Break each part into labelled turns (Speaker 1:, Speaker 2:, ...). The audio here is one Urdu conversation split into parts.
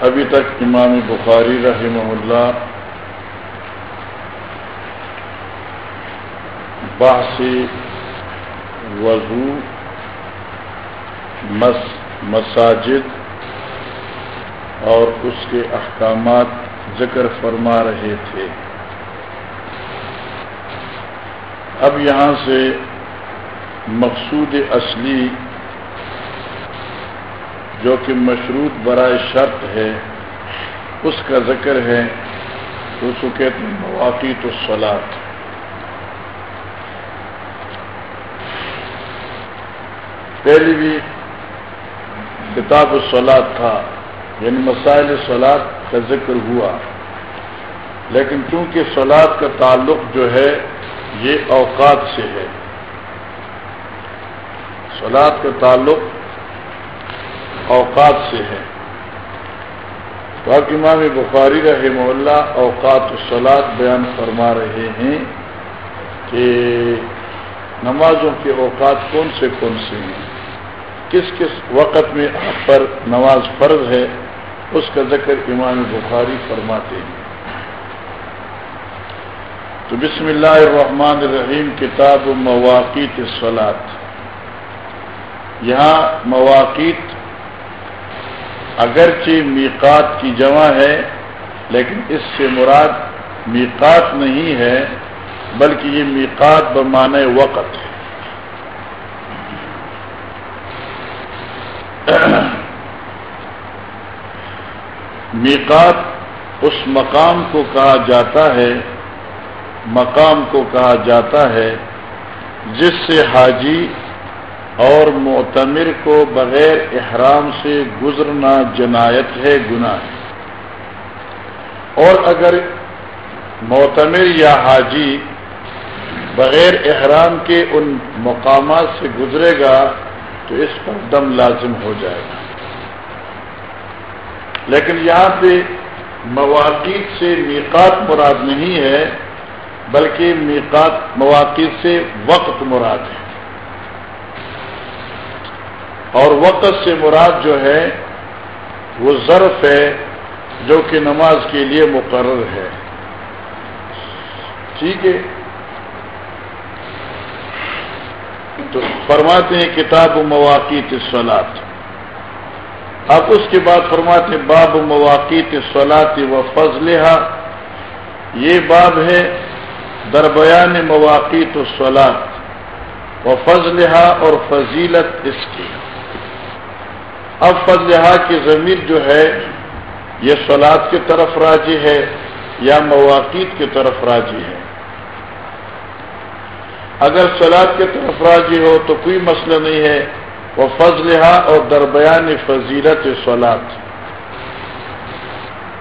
Speaker 1: ابھی تک امام بخاری رحمہ اللہ باسی وضو، مس، مساجد اور اس کے احکامات ذکر فرما رہے تھے۔ اب یہاں سے مقصود اصلی جو کہ مشروط برائے شرط ہے، اس کا ذکر ہے تو اس مواقع تو سلاد پہلی بھی کتاب السلاد تھا یعنی مسائل سلاد کا ذکر ہوا۔ لیکن چونکہ سلاد کا تعلق جو ہے، یہ اوقات سے ہے۔ سلاد کا تعلق اوقات سے ہے۔ تو اب امام بخاری رحمہ اللہ اوقات سلاد بیان فرما رہے ہیں کہ نمازوں کے اوقات کون سے کون سے ہیں؟ کس کس وقت میں آپ پر نماز فرض ہے، اس کا ذکر امام بخاری فرماتے ہیں۔ تو بسم اللہ الرحمن الرحیم، کتاب مواقع سلاد یہاں مواقع اگرچہ میقات کی جمع ہے، لیکن اس سے مراد میقات نہیں ہے، بلکہ یہ میقات بمانے وقت ہے۔ میقات اس مقام کو کہا جاتا ہے، مقام کو کہا جاتا ہے، جس سے حاجی اور معتمر کو بغیر احرام سے گزرنا جنایت ہے، گناہ ہے۔ اور اگر معتمر یا حاجی بغیر احرام کے ان مقامات سے گزرے گا تو اس پر دم لازم ہو جائے گا۔ لیکن یہاں پہ مواقع سے میقات مراد نہیں ہے، بلکہ میقات مواقع سے وقت مراد ہے۔ اور وقت سے مراد جو ہے، وہ ظرف ہے جو کہ نماز کے لیے مقرر ہے۔ ٹھیک ہے؟ تو فرماتے ہیں کتاب و مواقع سولاد اب اس کے بعد فرماتے ہیں باب مواقع سولاتی و فضل یہ باب ہے دربیان مواقع سولاد و فضل اور فضیلت اس کی۔ اب فضل کی ضمیر جو ہے، یہ سولاد کی طرف راضی ہے یا مواقع کی طرف راضی ہے۔ اگر سلاد کی طرف راضی ہو تو کوئی مسئلہ نہیں ہے۔ وہ فضل اور دربیان فضیلت سولاد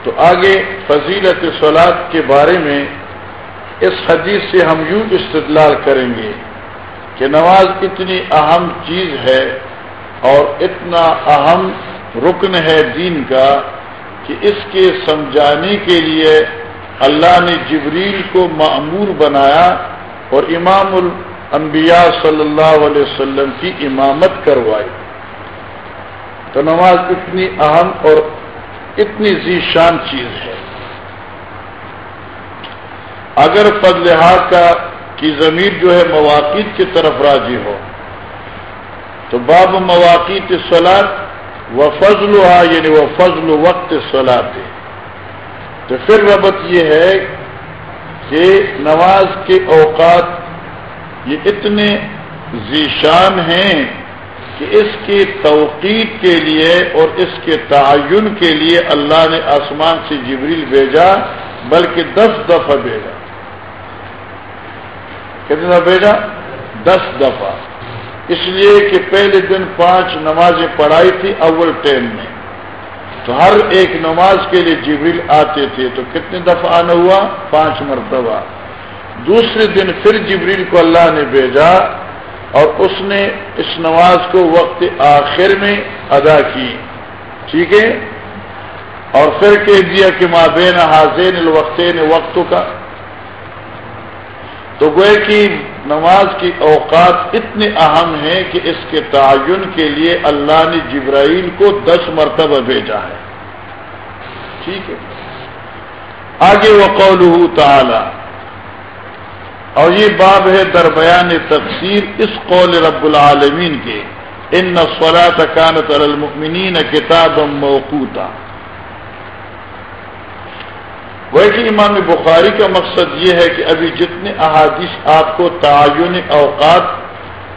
Speaker 1: تو آگے فضیلت سولاد کے بارے میں اس حدیث سے ہم یوں استدلال کریں گے کہ نماز اتنی اہم چیز ہے اور اتنا اہم رکن ہے دین کا کہ اس کے سمجھانے کے لیے اللہ نے جبریل کو معمور بنایا اور امام الانبیاء صلی اللہ علیہ وسلم کی امامت کروائی۔ تو نماز اتنی اہم اور اتنی ذیشان چیز ہے۔ اگر فضل کا کی ضمیر جو ہے مواقع کی طرف راضی ہو، تو باب مواقع سلاد یعنی و فضل یعنی وہ فضل وقت سلاد تو پھر ربط یہ ہے کہ نماز کے اوقات یہ اتنے ذیشان ہیں کہ اس کی توقید کے لیے اور اس کے تعین کے لیے اللہ نے آسمان سے جبریل بھیجا، بلکہ دس دفعہ بھیجا۔ کتنا بھیجا؟ دس دفعہ۔ اس لیے کہ پہلے دن پانچ نمازیں پڑھائی تھی، اول ٹین میں۔ تو ہر ایک نماز کے لیے جبریل آتے تھے تو کتنے دفعہ آنا ہوا؟ پانچ مرتبہ۔ دوسرے دن پھر جبریل کو اللہ نے بھیجا اور اس نے اس نماز کو وقت آخر میں ادا کی۔ ٹھیک ہے؟ اور پھر کہہ دیا کہ مابین حاضین الوقتین، وقتوں کا تو گوئے کی نماز کی اوقات اتنے اہم ہیں کہ اس کے تعین کے لیے اللہ نے جبرائیل کو دس مرتبہ بھیجا ہے۔ ٹھیک ہے۔ آگے وہ قول تعالی۔ اور یہ باب ہے دربیان تفسیر اس قول رب العالمین کے۔ ان نسولا کانت المؤمنین کتاب موقوتا۔ ویسے امام بخاری کا مقصد یہ ہے کہ ابھی جتنے احادیث آپ کو تعین اوقات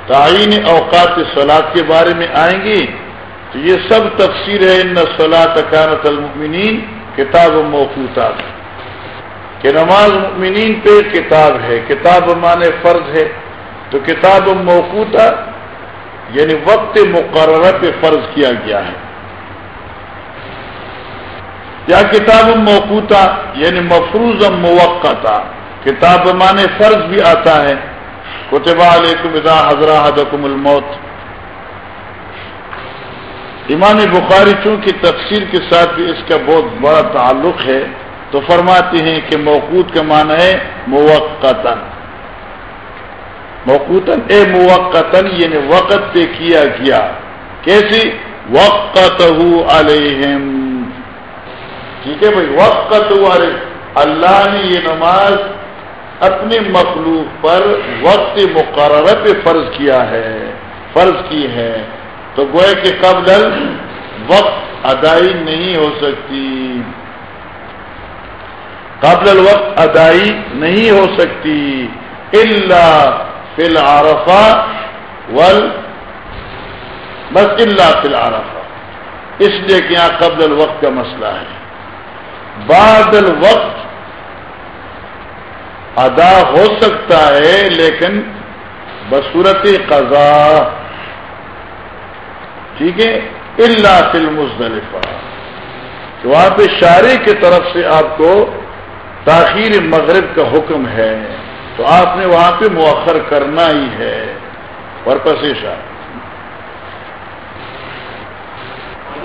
Speaker 1: تعین اوقات سلاد کے بارے میں آئیں گی، تو یہ سب تفسیر ہے ان سلاد کانت المؤمنین، کتاب و موقوتا کہ نماز مؤمنین پہ کتاب ہے، کتاب مانے فرض ہے، تو کتاب موقوتا یعنی وقت مقررہ پہ فرض کیا گیا ہے۔ یا کتاب موقوتا یعنی مفروض موقع کتاب مانے فرض بھی آتا ہے۔ کتبہ علیکم ادا حضرہ حدکم الموت۔ امام بخاری چونکہ تفسیر کے ساتھ بھی اس کا بہت بڑا تعلق ہے، تو فرماتے ہیں کہ موقوت کا معنی ہے موقع موقوتاً، اے موقتاً یعنی وقت پہ کیا گیا۔ کیسی؟ وقت علیہم۔ ٹھیک ہے بھائی؟ وقت والے اللہ نے یہ نماز اپنے مخلوق پر وقت مقررہ پہ فرض کیا ہے، فرض کی ہے۔ تو گوئے کہ قبل وقت ادائی نہیں ہو سکتی۔ قبل الوقت ادائی نہیں ہو سکتی۔ اللہ فی العرفہ ول بس اللہ فی العرفہ اس لیے کہ یہاں قبل الوقت کا مسئلہ ہے۔ بعد الوقت ادا ہو سکتا ہے، لیکن بصورت قضا۔ ٹھیک ہے؟ اللہ فل مزدلفہ تو وہاں پہ شاعری کی طرف سے آپ کو تاخیر مغرب کا حکم ہے۔ تو آپ نے وہاں پہ مؤخر کرنا ہی ہے۔ پرپس شاہ
Speaker 2: قال ما هذا يا مصيبة أليس كذلك أن جبريل عليه السلام صلى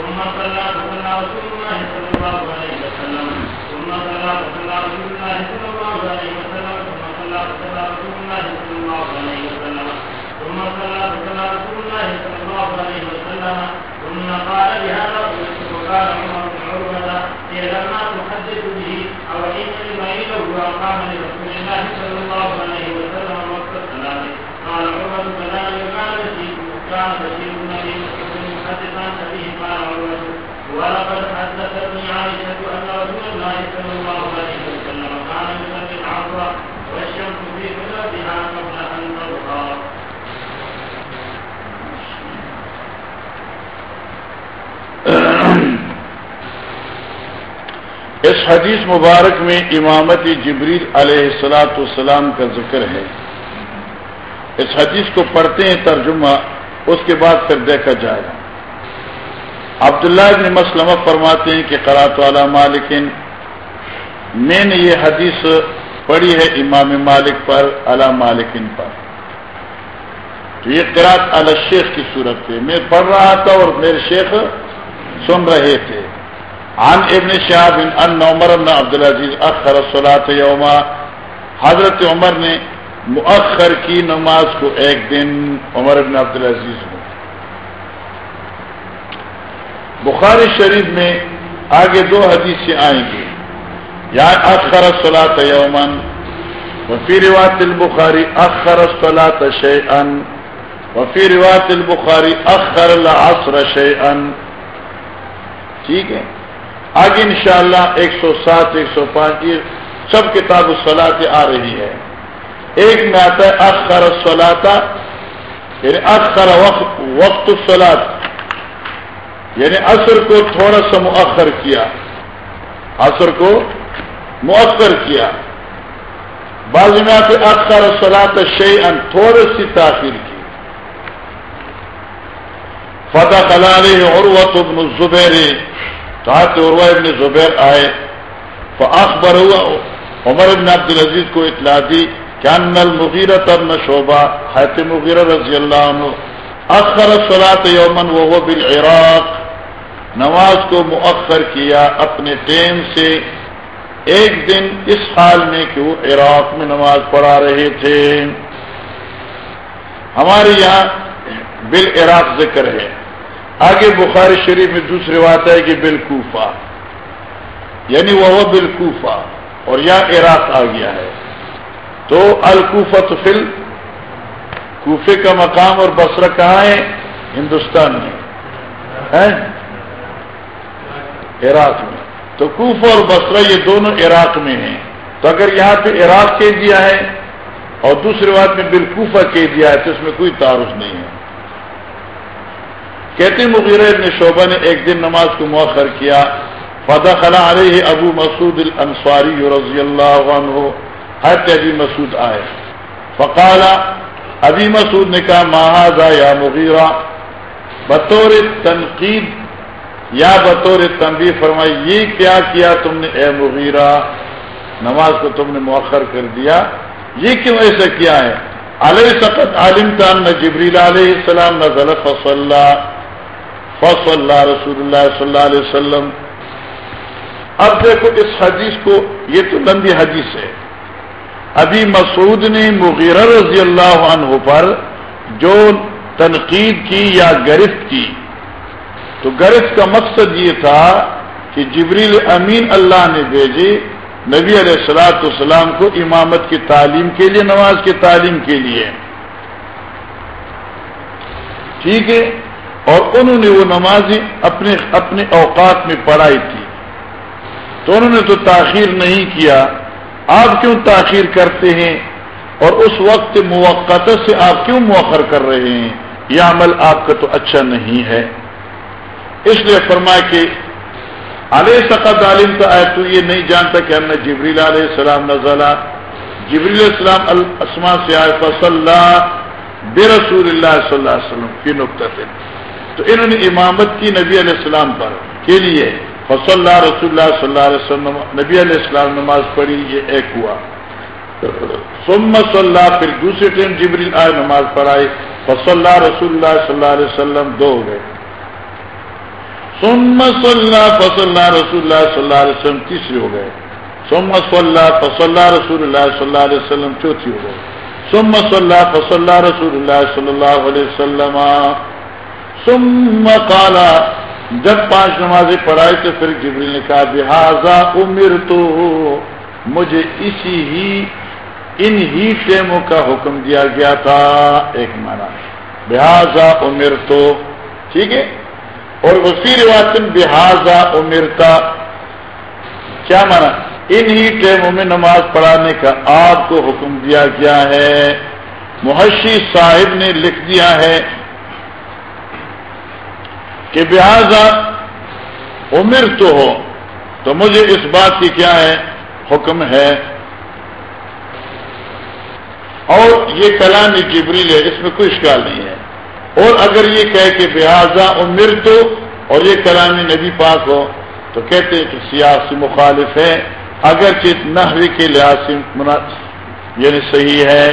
Speaker 2: ثم صلى صلى رسول الله صلى الله عليه وسلم ثم صلى صلى رسول الله صلى الله عليه وسلم ثم صلى صلى رسول الله صلى الله عليه وسلم ثم صلى صلى رسول الله صلى الله عليه وسلم ثم قال بهذا وقال عمر بن عروة لما تحدث به أو إن بعيده أقام لرسول الله صلى الله عليه وسلم وقت الصلاة قال عروة كذلك كان بشير كان بشير بن أبي مسعود محدثا به ولقد حدثتني عائشة أن رسول الله صلى الله عليه وسلم كان يصلي العصر والشمس في قبل أن تظهر
Speaker 1: اس حدیث مبارک میں امامت جبریل علیہ السلاۃ والسلام کا ذکر ہے۔ اس حدیث کو پڑھتے ہیں ترجمہ، اس کے بعد پھر دیکھا جائے گا۔ عبداللہ ابن مسلمہ فرماتے ہیں کہ قرات والا مالکن، میں نے یہ حدیث پڑھی ہے امام مالک پر علا مالکن پر۔ تو یہ قرات علی شیخ کی صورت تھی میں پڑھ رہا تھا اور میرے شیخ سن رہے تھے۔ عن ابن شہاب ان عمر بن عبد العزیز اخر الصلاۃ یوما، حضرت عمر نے مؤخر کی نماز کو ایک دن عمر بن عبد العزیز نے بخاری شریف میں آگے دو حدیثیں آئیں گی۔ یا اخر الصلاۃ یومن وفی روایت البخاری اخر الصلاۃ شیئا، وفی روایت البخاری اخر العصر شیئا۔ ٹھیک ہے؟ آگے انشاءاللہ ایک سو سات، ایک سو پانچ، یہ سب کتاب الصلاح آ رہی ہے۔ ایک میں آتا ہے اخر الصلاطا یعنی اکثر وقت وقت سلاد یعنی عصر کو تھوڑا سا مؤخر کیا، عصر کو مؤخر کیا۔ بعض میں آتے، اکثر سلاد شی ان تھوڑی سی تاخیر کی۔ فتح کلال عروت ابن زبیر کہا عروا ابن زبیر آئے۔ تو اخبر ہوا عمر ابن عبد العزیز کو اطلاع دی کیا نل مغیرت ابن شعبہ حیت مغیر رضی اللہ عنہ، اخر صلاۃ یومن وہ بالعراق۔ نماز کو مؤخر کیا اپنے ٹیم سے۔ ایک دن اس حال میں کہ وہ عراق میں نماز پڑھا رہے تھے۔ ہمارے یہاں بالعراق ذکر ہے۔ آگے بخاری شریف میں دوسری بات ہے کہ بالکوفہ یعنی وہ بالکوفہ اور یہاں عراق آ گیا ہے۔ تو الکوفت فل کوفے کا مقام اور بسرا کہاں ہے؟ ہندوستان میں۔ عراق میں۔ تو کوفہ اور بسرا یہ دونوں عراق میں ہیں۔ تو اگر یہاں پہ عراق کہہ دیا ہے اور دوسری بات میں بالکوفہ کہہ دیا ہے تو اس میں کوئی تعارف نہیں ہے۔ کہتے مغیر ابن شعبہ نے ایک دن نماز کو مؤخر کیا۔ فدا خلا علیہ ابو مسعود الانصاری رضی اللہ عنہ۔ حت ابھی مسعود آئے۔ فقالا ابھی مسعود نے کہا مہاذا یا مغیرہ؟ بطور تنقید یا بطور تنبیہ فرمائی، یہ کیا کیا تم نے، اے مغیرہ؟ نماز کو تم نے مؤخر کر دیا۔ یہ کیوں ایسا کیا ہے؟ علیہ سقط عالم تان نہ جبریل علیہ السلام نہ غلط اللہ فص اللہ رسول اللہ صلی اللہ علیہ وسلم۔ اب دیکھو، اس حدیث کو، یہ تو لمبی حدیث ہے۔ ابھی مسعود نے مغیر رضی اللہ عنہ پر جو تنقید کی یا گرفت کی تو گرفت کا مقصد یہ تھا کہ جبریل امین اللہ نے بھیجے نبی علیہ السلاۃ والسلام کو امامت کی تعلیم کے لیے، نماز کی تعلیم کے لیے۔ ٹھیک ہے؟ اور انہوں نے وہ نمازیں اپنے اپنے اوقات میں پڑھائی تھی۔ تو انہوں نے تو تاخیر نہیں کیا۔ آپ کیوں تاخیر کرتے ہیں؟ اور اس وقت موقع سے آپ کیوں مؤخر کر رہے ہیں؟ یہ عمل آپ کا تو اچھا نہیں ہے۔ اس لیے فرما کہ علیہ سقد عالم کا آئے تو یہ نہیں جانتا کہ ہم نے جبریل علیہ السلام نزلہ جبریل السلام السما سے آئے فصلہ بے رسول اللہ صلی اللہ علیہ وسلم کی نقطہ تو انہوں نے امامت کی نبی علیہ السلام پر کے لیے فصل اللہ رسول اللہ صلی اللہ علیہ وسلم، نبی علیہ السلام نماز پڑھی، یہ ایک ہوا۔ سم صلی اللہ پھر دوسرے ٹائم جبریل آئے، نماز پڑھائی فصل اللہ رسول اللہ صلی اللہ علیہ وسلم، دو ہو گئے۔ سم صلی اللہ فصل رسول اللہ صلی اللہ علیہ وسلم تیسری ہو گئے. سم صلی اللہ فصل رسول اللہ صلی اللہ علیہ وسلم چوتھی ہو گئے. سم صلی اللہ فصل رسول اللہ صلی اللہ علیہ وسلم. ثم کالا جب پانچ نمازیں پڑھائی تو پھر جبریل نے کہا لہٰذا عمر تو مجھے اسی ہی، ان ہی ٹیموں کا حکم دیا گیا تھا. ایک مانا لہذا عمر تو ٹھیک ہے؟ اور اسی روایت لہذا عمرتا کیا مانا؟ ان ہی ٹیموں میں نماز پڑھانے کا آپ کو حکم دیا گیا ہے۔ محشی صاحب نے لکھ دیا ہے کہ لہذا عمر تو ہو، تو مجھے اس بات کی کیا ہے، حکم ہے۔ اور یہ کلام جبریل ہے، اس میں کوئی اشکال نہیں ہے۔ اور اگر یہ کہے کہ لہذا عمر تو اور یہ کلام نبی پاک ہو، تو کہتے ہیں کہ سیاسی مخالف ہے اگر چیت نحوی کے لحاظ سے یعنی صحیح ہے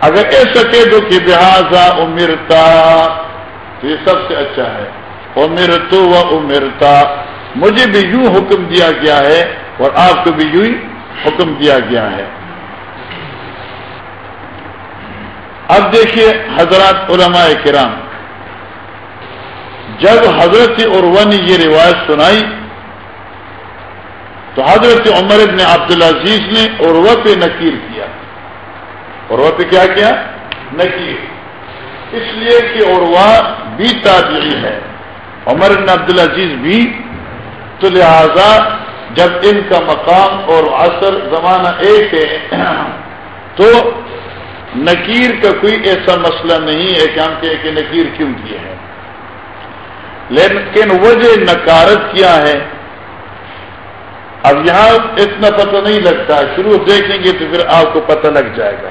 Speaker 1: اگر ایسا کہہ دو کہ لہذا عمرتا تو یہ سب سے اچھا ہے۔ امر تو و امرتا، مجھے بھی یوں حکم دیا گیا ہے اور آپ کو بھی یوں ہی حکم دیا گیا ہے۔ اب دیکھیے حضرات علماء کرام، جب حضرت عروا نے یہ روایت سنائی، تو حضرت عمر ابن عبدالعزیز نے عروا پہ نکیر کیا۔ عروا پہ کیا کیا؟ نکیر اس لیے کہ عروا بھی تابعی ہے، عمر بن عبد العزیز بھی۔ تو لہذا جب ان کا مقام اور اثر زمانہ ایک ہے، تو نکیر کا کوئی ایسا مسئلہ نہیں ہے کہ ہم کہ کہ نکیر کیوں کیے ہیں۔ لیکن وجہ نکارت کیا ہے؟ اب یہاں اتنا پتہ نہیں لگتا، شروع دیکھیں گے تو پھر آپ کو پتہ لگ جائے گا۔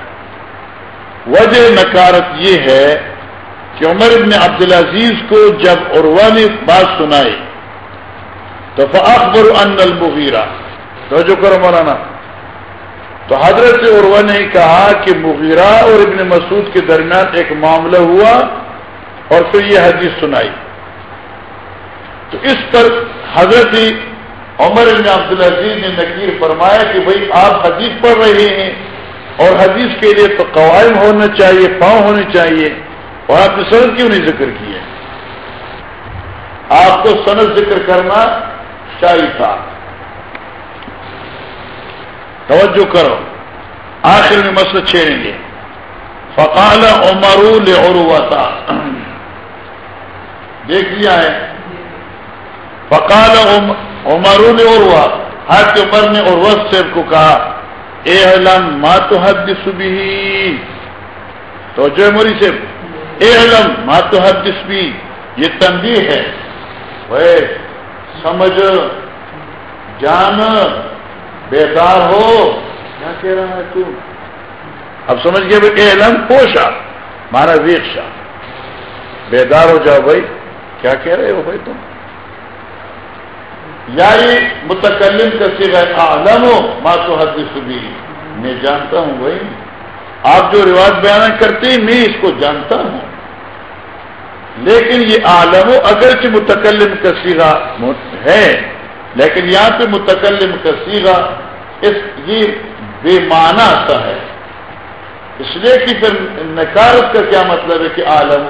Speaker 1: وجہ نکارت یہ ہے کہ عمر ابن عبدالعزیز کو جب عروا نے بات سنائی، تو فاخبر ان المغیرہ۔ تو جو کرو مولانا۔ تو حضرت عروا نے کہا کہ مغیرہ اور ابن مسعود کے درمیان ایک معاملہ ہوا اور پھر یہ حدیث سنائی۔ تو اس پر حضرت عمر ابن عبدالعزیز نے نکیر فرمایا کہ بھائی آپ حدیث پڑھ رہے ہیں اور حدیث کے لیے تو قوائم ہونا چاہیے، پاؤں ہونے چاہیے اور آپ نے سند کیوں نہیں ذکر کیے؟ آپ کو سند ذکر کرنا چاہیے تھا۔ توجہ کرو۔ آخر میں مسئلہ چھیڑیں گے۔ فقال عمر عروتا دیکھ لیا ہے۔ فقال عمر عروا ہر کے عمر نے عروت سے کو کہا، اے علم ما تو حد بھی تو جو موری سے اے علم ما تو حد بھی یہ تنبیہ ہے۔ وہ سمجھ، جان بیدار ہو۔ کیا کہہ رہا ہے تو اب سمجھ گئے بھائی کہ علم پوشا مارا ویکشا بیدار ہو جاؤ بھائی کیا کہہ رہے ہو بھائی تم؟ یا یہ متکلم کا سیرا عالم ہو ماں تو حدیث بھی۔ میں جانتا ہوں بھائی۔ آپ جو رواج بیان کرتے ہیں میں اس کو جانتا ہوں۔ لیکن یہ عالم و اگرچہ متکلم کا سیرا ہے۔ لیکن یہاں پہ متکلم کا اس یہ بے معنی سا ہے۔ اس لیے کہ پھر نکارت کا کیا مطلب ہے کہ عالم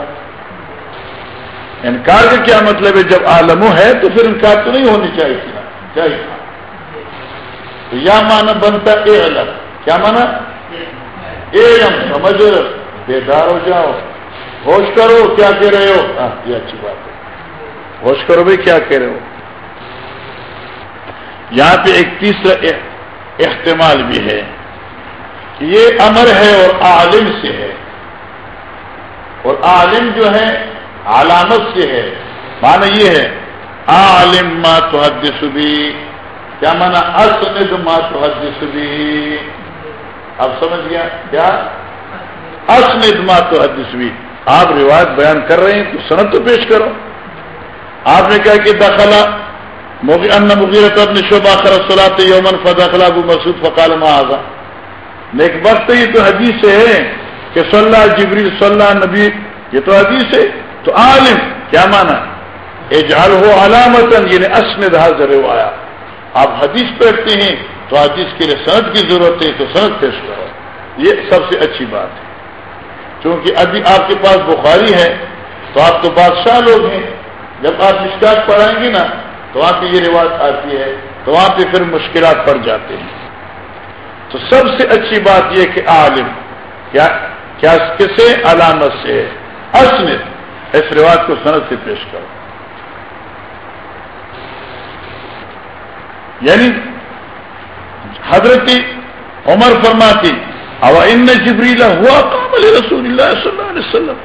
Speaker 1: انکار کا کیا مطلب ہے؟ جب عالم ہے تو پھر انکار تو نہیں ہونی چاہیے۔ تھی چاہیے۔ تو یا مانا بنتا اے الگ کیا مانا اے ہم سمجھ بیدار ہو جاؤ۔ ہوش کرو کیا کہہ رہے ہو؟ ہاں یہ اچھی بات ہے۔ ہوش کرو بھائی کیا کہہ رہے ہو؟ یہاں پہ ایک تیسرا احتمال بھی ہے کہ یہ امر ہے اور عالم سے ہے۔ اور عالم جو ہے، علامت سے ہے۔ مانا یہ ہے، عالم ما تو حدث بھی کیا مانا اسند ما تو حدث بھی اب سمجھ گیا کیا؟ اسند ما تو حدث بھی آپ روایت بیان کر رہے ہیں تو صنعت تو پیش کرو۔ آپ نے کہا کہ داخلہ ان مغیرت اپنے شعبہ خرصلاۃ یومن فداخلہ ابو مسعود فقال ما آزا ایک وقت یہ تو حدیث ہے کہ صلی اللہ جبریل صلی اللہ نبی، یہ تو حدیث ہے۔ تو عالم، کیا مانا اجعل ہو علامت یعنی اسند حاضر ہو آیا۔ آپ حدیث پڑھتے ہیں تو حدیث کے لیے صنعت کی ضرورت ہے، تو صنعت پیش کرو۔ یہ سب سے اچھی بات ہے۔ کیونکہ ابھی آپ کے پاس بخاری ہے، تو آپ تو بادشاہ لوگ ہیں۔ جب آپ مشکات پڑھائیں گے نا تو وہاں پہ یہ رواج آتی ہے تو وہاں پہ پھر مشکلات پڑ جاتے ہیں۔ تو سب سے اچھی بات یہ کہ عالم، کیا کیا کسے علامت سے اصل اس رواج کو صنعت سے پیش کرو۔ یعنی حضرت عمر فرماتی اب ان جبریلا ہوا کام رسول اللہ صلی اللہ علیہ وسلم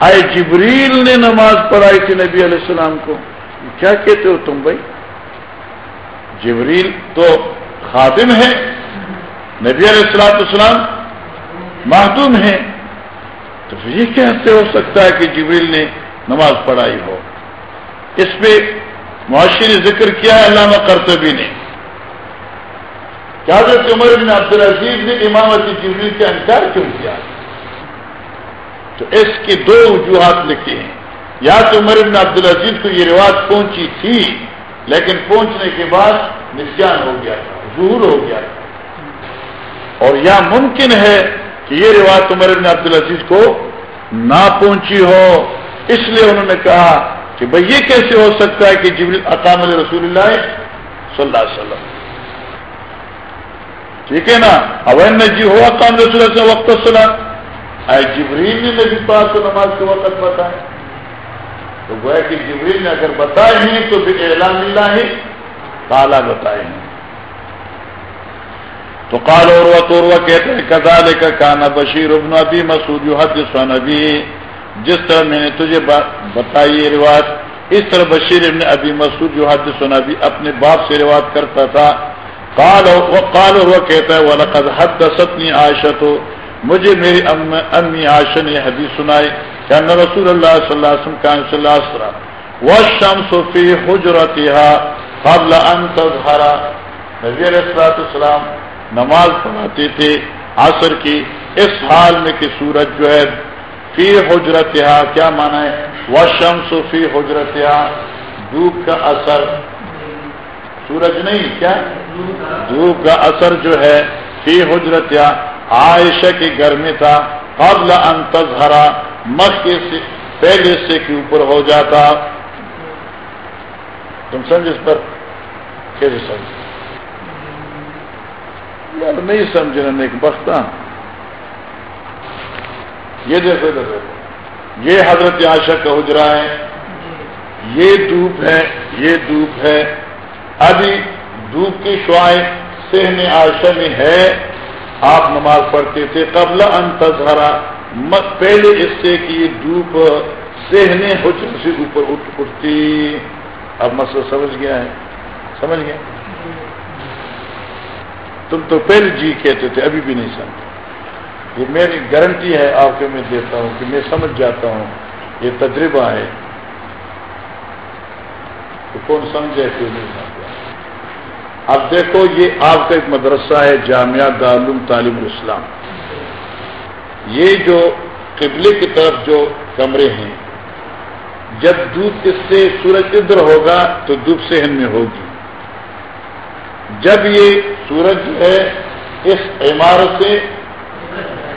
Speaker 1: آئے جبریل نے نماز پڑھائی تھی نبی علیہ السلام کو۔ کیا کہتے ہو تم بھائی؟ جبریل تو خادم ہے نبی علیہ السلام السلام محدوم ہے تو یہ کیسے ہو سکتا ہے کہ جبریل نے نماز پڑھائی ہو؟ اس پہ معاشی نے ذکر کیا ہے، علامہ کرتبی نے۔ کیا حضرت عمر بن عبد العزیز نے امامت جبریل کا انکار کیوں کیا؟ تو اس کی دو وجوہات لکھے ہیں۔ یا تو عمر بن عبد العزیز کو یہ رواج پہنچی تھی، لیکن پہنچنے کے بعد نسان ہو گیا تھا، ظہور ہو گیا تھا۔ اور یا ممکن ہے کہ یہ رواج عمر بن عبد العزیز کو نہ پہنچی ہو، اس لیے انہوں نے کہا کہ بھائی یہ کیسے ہو سکتا ہے کہ جبریل اقام رسول اللہ صلی اللہ علیہ وسلم۔ ٹھیک ہے نا؟ اوین جی ہو اقام رسول اللہ وقت سلام جبریل نے نبی پاک کو نماز کے وقت بتائے تو گویا کہ جبریل نے اگر بتائے ہیں تو پھر اعلان اللہ ہی تالا بتائے ہیں تو قال اور تو کہتے ہیں کزال کا کانا بشیر ابن ابی مسعود حد نبی۔ جس طرح میں نے تجھے بتائی یہ روایت، اس طرح بشیر ابن ابی مسعود جو حد نبی اپنے باپ سے روایت کرتا تھا۔ قال وہ قال اور وہ کہتا ہے، ولقد حدثتنی عائشہ تو، مجھے میری امی عائشہ نے حدیث سنائی۔ کہ رسول اللہ صلی اللہ علیہ وسلم صلی اللہ علیہ وسلم والشمس فی حجرتها قبل ان تظهر. نبی علیہ السلام نماز پڑھاتے تھے عصر کی. اس حال میں کہ سورج جو ہے فی حجرت کیا مانا ہے؟ وشمس فی حجرت دھوپ کا اثر. سورج نہیں، کیا؟ دھوپ کا اثر جو ہے فی حجرت عائشہ کے گھر میں تھا قبل ان تظہرا مکے سے پہلے سے کے اوپر ہو جاتا۔ تم سمجھ اس پر؟ کیسے سمجھ یار نہیں سمجھنا نیک بختہ ہاں۔ یہ دیکھو دیکھو۔ یہ حضرت عاشق کا حجرا ہے۔ یہ دھوپ ہے، یہ دھوپ ہے۔ ابھی دھوپ کی شوائیں سہن عاشا میں ہے۔ آپ نماز پڑھتے تھے قبل ان تظہرا۔ پہلے اس سے کہ یہ دھوپ سہنے حجر سے اوپر اٹھ اٹھتی۔ اب مسئلہ سمجھ گیا ہے۔ سمجھ گیا؟ تم تو پہلے جی کہتے تھے، ابھی بھی نہیں سمجھے یہ میری گارنٹی ہے آپ کے میں دیتا ہوں کہ میں سمجھ جاتا ہوں۔ یہ تجربہ ہے۔ تو کون سمجھے کیوں نہیں سمجھا اب دیکھو، یہ آپ کا ایک مدرسہ ہے، جامعہ دارالعلوم تعلیم الاسلام۔ یہ جو قبلے کی طرف جو کمرے ہیں، جب دودھ اس سے سورج ادھر ہوگا تو دھوپ سہن میں ہوگی۔ جب یہ سورج ہے اس عمارت سے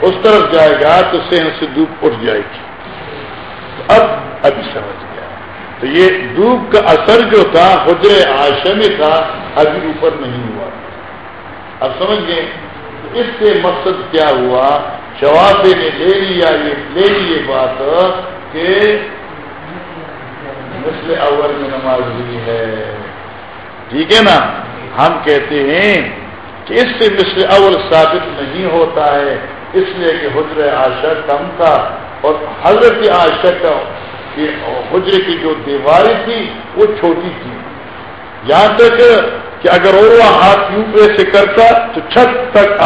Speaker 1: اس طرف جائے گا تو سہن سے دھوپ اٹھ جائے گی۔ اب ابھی سمجھ گیا تو یہ دھوپ کا اثر جو تھا، حجر آشا میں تھا، ابھی اوپر نہیں ہوا۔ اب سمجھ گئے، اس سے مقصد کیا ہوا؟ شواب نے لے لیا یہ لے لی یہ بات کہ مسل اول میں نماز ہوئی ہے۔ ٹھیک ہے نا؟ ہم کہتے ہیں کہ اس سے مثل اول ثابت نہیں ہوتا ہے۔ اس لیے کہ حجر عاشق کم تھا اور حضرت عاشق کا حجر کی جو دیواریں تھی وہ چھوٹی تھی۔ یہاں تک کہ اگر وہ ہاتھ یوں پہ سے کرتا تو چھت تک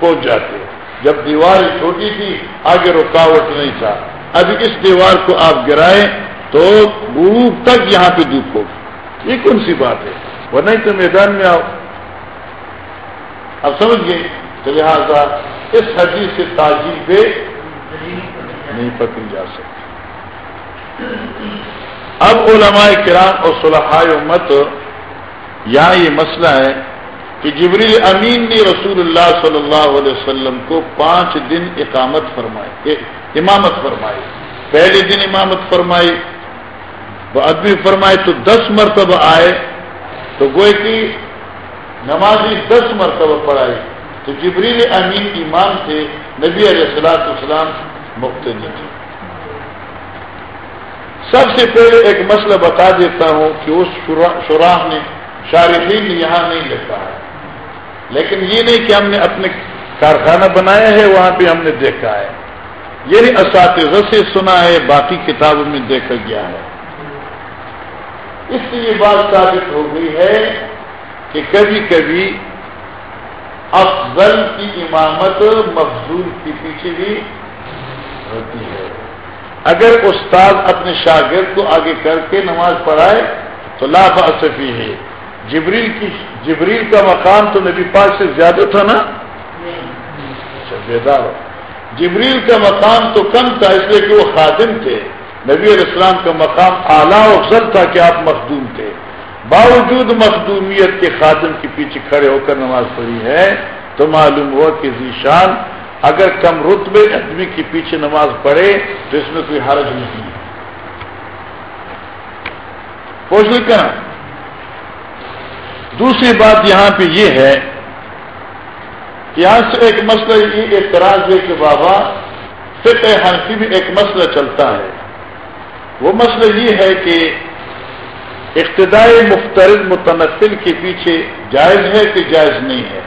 Speaker 1: پہنچ جاتے۔ جب دیوار چھوٹی تھی، آگے رکاوٹ نہیں تھا۔ ابھی اس دیوار کو آپ گرائیں تو دھوپ تک یہاں پہ دھوپ ہوگی یہ کون سی بات ہے؟ وہ نہیں تو میدان میں آؤ۔ اب سمجھ گئے تو لہٰذا اس حدیث سے تاجی پہ نہیں پکڑی جا سکتی۔ اب علماء کرام اور صلاح امت، یہاں یہ مسئلہ ہے۔ کہ جبریل امین نے رسول اللہ صلی اللہ علیہ وسلم کو پانچ دن اقامت فرمائے امامت فرمائی پہلے دن امامت فرمائی وہ آدمی فرمائے تو دس مرتبہ آئے، تو گوئے کی نمازی دس مرتبہ پڑھائی۔ تو جبریل امین ایمان تھے نبی علیہ السلاط اسلام مختلف تھے۔ سب سے پہلے ایک مسئلہ بتا دیتا ہوں کہ اس شراہ نے، شارحین نے یہاں نہیں لکھا ہے۔ لیکن یہ نہیں کہ ہم نے اپنے کارخانہ بنایا ہے، وہاں پہ ہم نے دیکھا ہے۔ یہ نہیں اساتذہ سے سنا ہے، باقی کتابوں میں دیکھا گیا ہے۔ اس سے یہ بات ثابت ہو گئی ہے کہ کبھی کبھی افضل کی امامت مفضول کے پیچھے بھی ہوتی ہے۔ اگر استاد اپنے شاگرد کو آگے کر کے نماز پڑھائے تو لاف اصفی ہے جبریل کی جبریل کا مقام تو نبی پاک سے زیادہ تھا نا؟ اچھا، بیدار جبریل کا مقام تو کم تھا اس لیے کہ وہ خادم تھے۔ نبی علیہ السلام کا مقام اعلیٰ افضل تھا کہ آپ مخدوم تھے۔ باوجود مخدومیت کے خادم کے پیچھے کھڑے ہو کر نماز پڑھی ہے تو معلوم ہوا کہ ذیشان اگر کم رتبے آدمی کے پیچھے نماز پڑھے تو اس میں کوئی حرج نہیں۔ ہے پوچھ کر دوسری بات یہاں پہ یہ ہے کہ یہاں سے ایک مسئلہ یہ اعتراض ہے کہ بابا فقہ حنفی میں ایک مسئلہ چلتا ہے۔ وہ مسئلہ یہ ہے کہ ابتدائی مفترض متنقل کے پیچھے جائز ہے کہ جائز نہیں ہے۔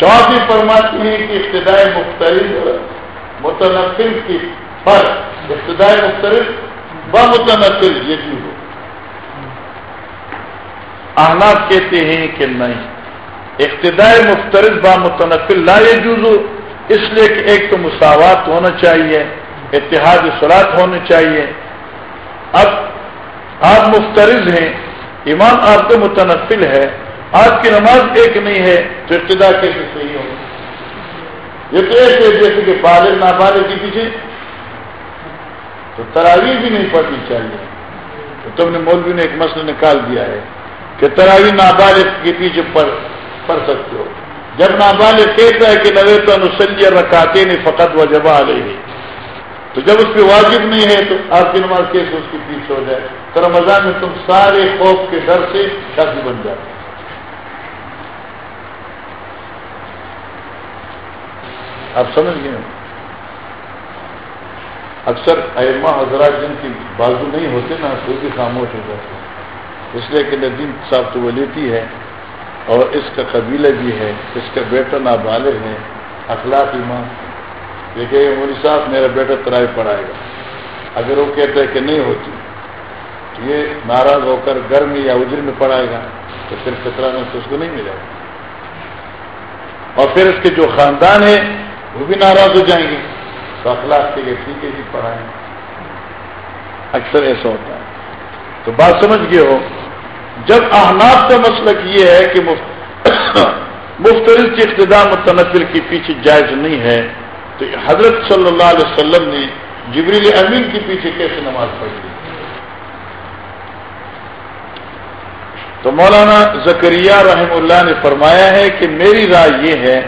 Speaker 1: چوتھی فرماتی ہیں کہ ابتدائی مختلف متنفل کی فرق ابتدائی مختلف ب متنفل یہ بھی ہو۔ احناف کہتے ہیں کہ نہیں۔ ابتدائی مختلف با متنفل لا يجوز اس لیے کہ ایک تو مساوات ہونا چاہیے، اتحاد سرات ہونے چاہیے۔ اب آپ مفترض ہیں، امام آپ کو متنفل ہے، آپ کی نماز ایک نہیں ہے تو ابتدا کیسے صحیح ہو یہ تو ایسے جیسے کہ بالغ، نابالغ کے پیچھے تو تراویح بھی نہیں پڑنی چاہیے۔ تو تم نے مولوی نے ایک مسئلہ نکال دیا ہے۔ کہ تراویح نابالغ کے پیچھے پڑھ پڑھ سکتے ہو۔ جب نابالغ کہتا ہے کہ نوے تو نسلیہ رکاتے نہیں فقط و جبا لے تو جب اس پہ واجب نہیں ہے تو آپ کی نماز کیسے اس کی پیچھے ہو جائے؟ تو رمضان میں تم سارے خوف کے ڈر سے شادی بن جاتے آپ سمجھ گئے اکثر ایما حضرات جن کی بازو نہیں ہوتے نا، تو بھی خاموش ہو جاتے اس لیے کہ ندیم صاحب تو وہ لیتی ہے اور اس کا قبیلہ بھی ہے، اس کا بیٹا نابالغ ہے، اخلاق ایمان یہ کہ مولوی صاحب میرا بیٹا ترائی پڑھائے گا۔ اگر وہ کہتا ہے کہ نہیں ہوتی، تو یہ ناراض ہو کر گھر میں یا اجر میں پڑھائے گا، تو پھر خطرہ میں تو اس کو نہیں ملے گا۔ اور پھر اس کے جو خاندان ہے وہ بھی ناراض ہو جائیں گے۔ تو اخلاق کے لیے ٹھیک ہے جی پڑھائیں۔ اکثر ایسا ہوتا ہے۔ تو بات سمجھ گئے ہو جب احناف کا مسلک یہ ہے کہ مختلف کی اقتدام متنفل کے پیچھے جائز نہیں ہے، تو حضرت صلی اللہ علیہ وسلم نے جبریل امین کے پیچھے کیسے نماز پڑھی؟ تو مولانا زکریہ رحم اللہ نے فرمایا ہے کہ میری رائے یہ ہے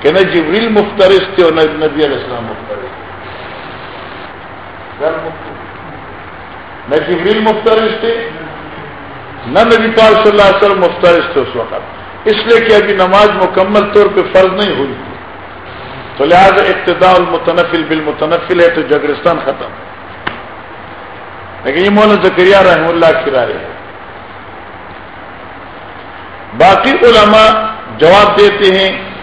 Speaker 1: کہ نہ جبریل مخترس تھے اور نہ نبی علیہ السلام مخترس نہ جبریل مخترس تھے نہ نبی پال صلی اللہ علیہ وسلم مخترس تھے اس وقت۔ اس لیے کہ ابھی نماز مکمل طور پہ فرض نہیں ہوئی۔ تھی تو لہٰذا ابتدا المتنفل بالمتنفل ہے تو جگرستان ختم۔ لیکن یہ مولانا زکریہ رحم اللہ کی رائے ہے۔ باقی علماء جواب دیتے ہیں۔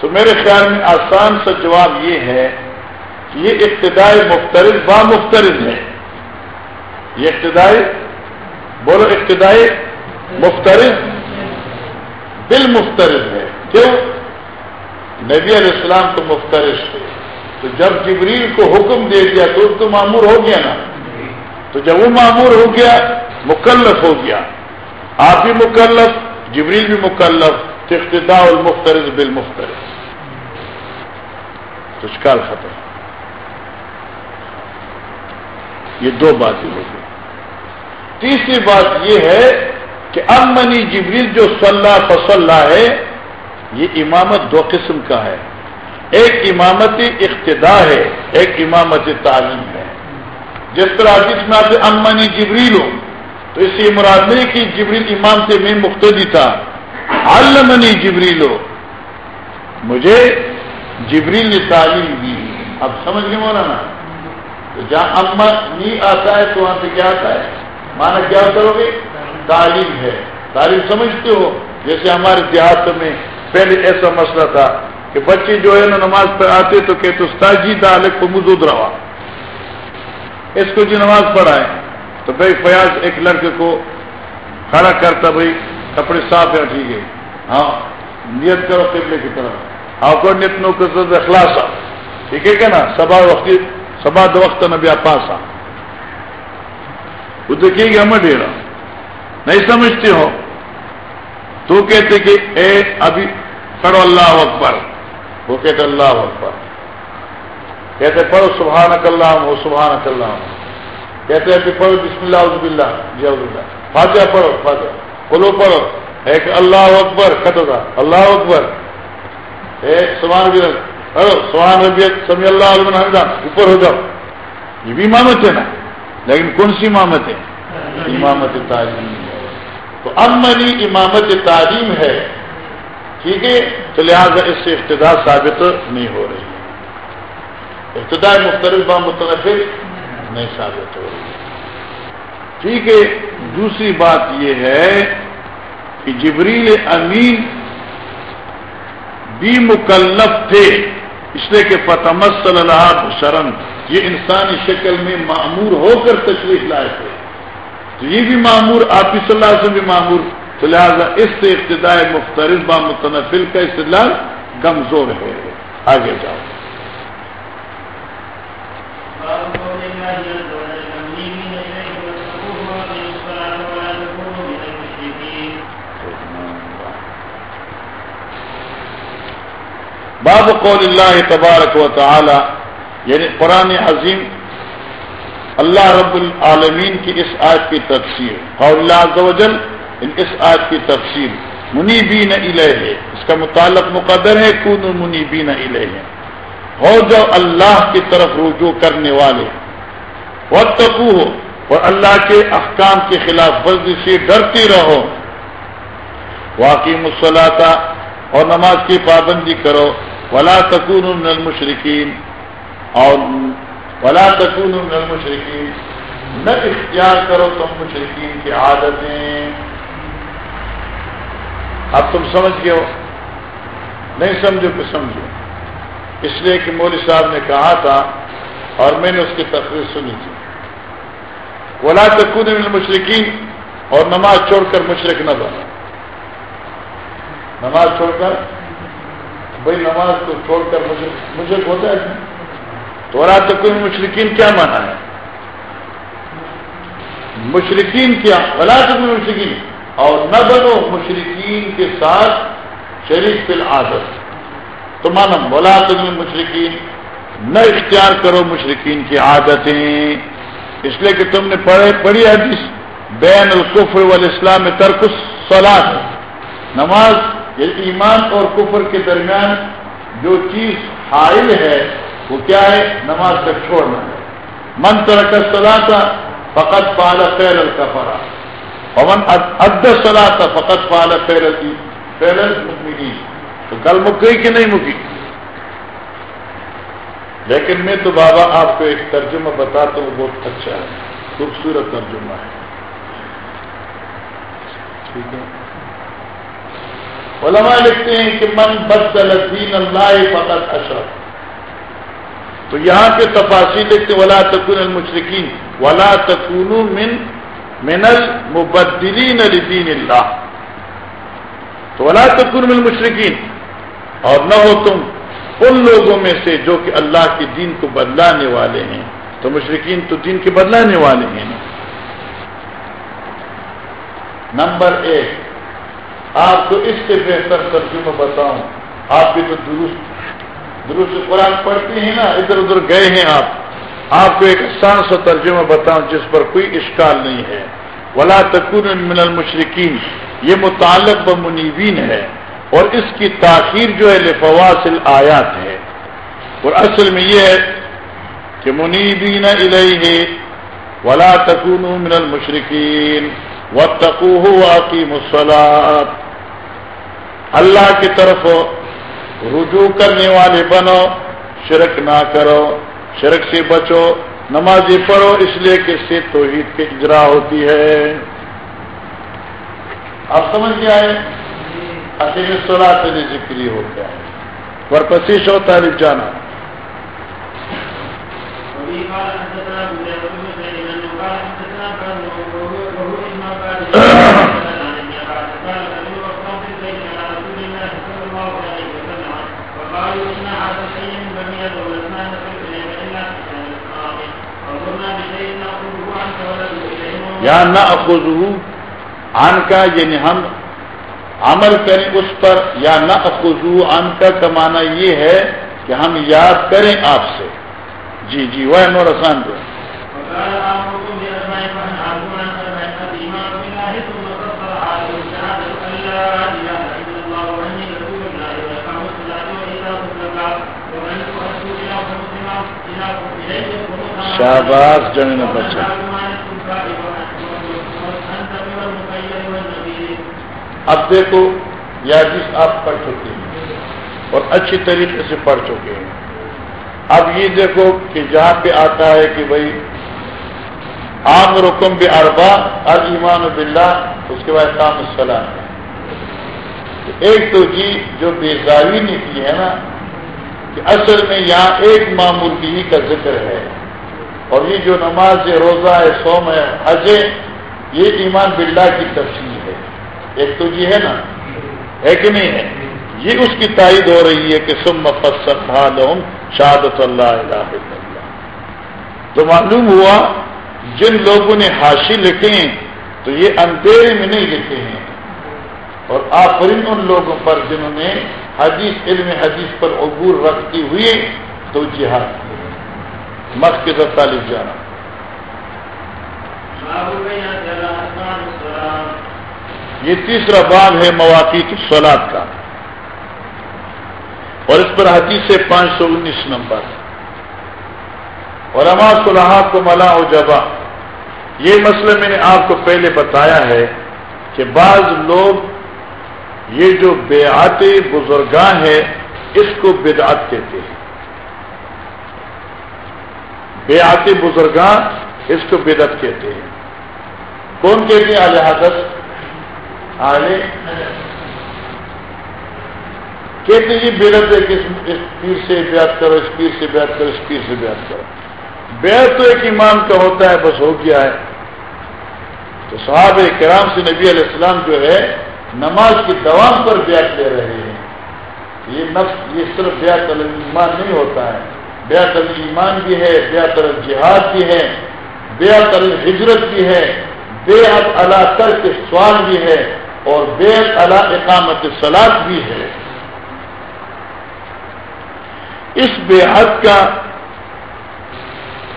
Speaker 1: تو میرے خیال میں آسان سا جواب یہ ہے کہ یہ ابتدائی مختلف با مختلف ہے۔ یہ ابتدائی بولو ابتدائی مختلف بال مختلف ہے۔ کیوں؟ نبی علیہ السلام تو مفترش تھے۔ تو جب جبریل کو حکم دے دیا تو تو معمور ہو گیا نا۔ تو جب وہ معمور ہو گیا، مکلف ہو گیا۔ آپ بھی مکلف، جبریل بھی مکلف۔ اقتدا المخترز بالمخترز تو شکال ختم۔ یہ دو باتیں ہو گئی۔ تیسری بات یہ ہے کہ امنی جبریل جو صلاح فصلہ ہے، یہ امامت دو قسم کا ہے۔ ایک امامت اقتدا ہے، ایک امامت تعلیم ہے۔ جس طرح جس میں آپ امنی جبریل ہو تو اس سے مراد نہیں کہ جبریل امام سے میں مقتدی تھا۔ علمنی جبریل ہو مجھے جبریل نے تعلیم دی۔ اب سمجھ گئے مولانا؟ تو جہاں امنی آتا ہے، تو وہاں سے کیا آتا ہے؟ مانا کیا کرو گے؟ تعلیم ہے۔ تعلیم سمجھتے ہو۔ جیسے ہمارے دیہات میں پہلے ایسا مسئلہ تھا کہ بچے جو ہے نا نماز پہ آتے تو کہ جی کو مزود رہا۔ اس کو جو نماز پڑھائے تو بھائی فیاض ایک لڑکے کو کھڑا کرتا، بھائی کپڑے صاف ہے ٹھیک ہے۔ ہاں نیت کرو قبلے کی طرف۔ آپ کو نیت نو کر، اخلاص ٹھیک ہے کیا نا؟ سبا وقت سبا دو وقت نبی پاس آ وہ دیکھیے گا ہم ڈیرا نہیں سمجھتے ہو۔ تو کہتے کہ اے ابھی پڑھو اللہ اکبر۔ وہ کہتے اللہ اکبر۔ کہتے پڑھو سبحان اللہ ہو سبحان اللہ کہتے ابھی پڑھو بسم اللہ عزب اللہ جی اللہ فاتحہ پڑھو، فاتحہ۔ بولو پڑھو۔ ایک اللہ اکبر کٹ ہوگا اللہ اکبر۔ ایک سبحان بھی سبحان ربی سمی اللہ علیہ حمدہ اوپر ہو جاؤ۔ یہ بھی امامت ہے نا۔ لیکن کون سی امامت ہے؟ امامت تعلیم تو امنی امامت تعلیم ہے، ٹھیک ہے، تو لہٰذا اس سے ابتدا ثابت نہیں ہو رہی۔ ابتدا مختلف با متنفر نہیں ثابت ہو رہی۔ ٹھیک ہے، دوسری بات یہ ہے کہ جبریل امین بھی مکلف تھے، اس لیے کہ فتمت صلی اللہ شرم یہ انسانی شکل میں معمور ہو کر تشریف لائے تھے۔ تو یہ بھی معمور آپ صلی اللہ سے بھی معمور تو لہٰذا اس سے ابتدائی مختلف با متنفل کا استدلال کمزور ہے۔ آگے جاؤ۔ باب قول اللہ تبارک و تعالی یعنی قرآن عظیم اللہ رب العالمین کی اس آیت کی تفسیر اور اللہ عز و جل ان اس آیت کی تفسیر منی بین نہ ہے اس کا متعلق مقدر ہے کون منی بین ہو جو اللہ کی طرف رجوع کرنے والے۔ وقت ہو اور اللہ کے احکام کے خلاف ورزی سے ڈرتی رہو۔ واقعی مسلاتا اور نماز کی پابندی کرو۔ ولا تکون المشرقین اور ولا تکون المشرقین نہ اختیار کرو تم مشرقین کی عادتیں۔ اب تم سمجھ گئے ہو؟ نہیں سمجھو کہ سمجھو۔ اس لیے کہ مودی صاحب نے کہا تھا اور میں نے اس کی تقریر سنی تھی۔ ولا تکون المشرقین اور نماز چھوڑ کر مشرق نہ بنو۔ نماز چھوڑ کر؟ بھائی نماز کو چھوڑ کر مشرق ہوتا ہے۔ تو کوئی مشرقین کیا مانا ہے؟ مشرقین کیا؟ بلا تک مشرقین اور نہ بنو مشرقین کے ساتھ شریف فی العادت۔ تو مانا بلا تک مشرقین نہ اختیار کرو مشرقین کی عادتیں۔ اس لیے کہ تم نے پڑھے پڑھی حدیث۔ بین القفر والاسلام ترک سولاد نماز یہ ایمان اور کفر کے درمیان جو چیز حائل ہے وہ کیا ہے نماز کا چھوڑنا ہے من ترک سلا تھا فقط پالا خیر الکفرا پون اد سلا تھا فقط پالا خیر خیر مکملی تو کل مکی کہ نہیں مکی؟ لیکن میں تو بابا آپ کو ایک ترجمہ بتاتا ہوں بہت اچھا ہے۔ خوبصورت ترجمہ ہے۔ ٹھیک ہے۔ علماء لکھتے ہیں کہ من بدل دین اللہ فقط اشرف تو یہاں کے تفاصیل لکھتے ولا تکون المشرقین ولا تکون من من المبدلین لدین اللہ تو ولا تکون من المشرقین اور نہ ہو تم ان لوگوں میں سے جو کہ اللہ کے دین کو بدلانے والے ہیں تو مشرقین تو دین کے بدلانے والے ہیں نمبر ایک آپ کو اس سے بہتر ترجمہ بتاؤں آپ بھی تو درست درست قرآن پڑھتے ہیں نا، ادھر ادھر گئے ہیں آپ۔ آپ کو ایک آسان سا ترجمہ بتاؤں جس پر کوئی اشکال نہیں ہے۔ ولا تکون من المشرقین یہ متعلق و منیبین ہے۔ اور اس کی تاخیر جو ہے، لفواصل آیات ہے۔ اور اصل میں یہ ہے کہ منیبین الیہ، ولا تکون من المشرقین و تقوہ واقعی مسلات اللہ کی طرف رجوع کرنے والے بنو، شرک نہ کرو، شرک سے بچو نمازی پڑھو، اس لیے کہ اس سے توحید کی اجرا ہوتی ہے۔ آپ سمجھ گیا ہے اصل سولہ سے ذکری ہو گیا۔ ہے ورپسیش ہوتا ہے جانا۔ یا نہ اخذو آن کا یعنی ہم عمل کریں اس پر یا نہ اخذو آن کا کمانا یہ ہے کہ ہم یاد کریں آپ سے۔ جی جی وہ نور آسان جو شہباز جن بچہ اب دیکھو یا جس آپ پڑھ چکے ہیں اور اچھی طریقے سے پڑھ چکے ہیں۔ اب یہ دیکھو کہ جہاں پہ آتا ہے کہ بھائی، عام رکم بے اربا اب ایمان بلّہ اس کے بعد کام السلام ہے ایک تو جی جو بیزاری نے کی ہے نا، کہ اصل میں یہاں ایک معمول کی ہی کا ذکر ہے۔ اور یہ جو نماز ہے، روزہ ہے سوم ہے، حج ہے، یہ ایمان بلّہ کی تفصیل ہے۔ ایک تو جی ہے نا، ہے کہ نہیں ہے؟ یہ اس کی تائید ہو رہی ہے کہ سم مفسم شہادت اللہ الہ اللہ۔ تو معلوم ہوا، جن لوگوں نے حاشی لکھے ہیں، تو یہ اندھیرے میں نہیں لکھے ہیں۔ اور آفرین ان لوگوں پر جنہوں نے حدیث، علم حدیث پر عبور رکھتی ہوئی تو جہاد مت کے سب تعلیم جانا۔ یہ تیسرا باب ہے مواقع کی سولاد کا۔ اور اس پر حدیث سے پانچ سو انیس نمبر۔ اور اما صلاح کو ملا و جبا۔ یہ مسئلہ میں نے آپ کو پہلے بتایا ہے کہ بعض لوگ یہ جو بیعت بزرگاں ہے اس کو بدعت کہتے ہیں۔ بیعت بزرگاں، اس کو بدعت کہتے ہیں۔ کون کہتے ہیں؟ آج حضرت؟ آگے کہتے یہ جی، بدعت ہے کہ اس پیر سے بیعت کرو، اس پیر سے بیعت کرو، اس پیر سے بیعت کرو۔ بیعت تو ایک ایمان کا ہوتا ہے، بس ہو گیا ہے۔ تو صحاب کرام سے نبی علیہ السلام جو ہے، نماز کی دوام پر بیعت لے رہے ہیں۔ یہ نفس، یہ صرف بیعت ایمان نہیں ہوتا ہے۔ بیعت ایمان بھی ہے بیعت جہاد بھی ہے بیعت ہجرت بھی ہے بیعت اللہ کر کے سوال بھی ہے اور بیعت اللہ اقامت سلاد بھی ہے۔ اس بیعت کا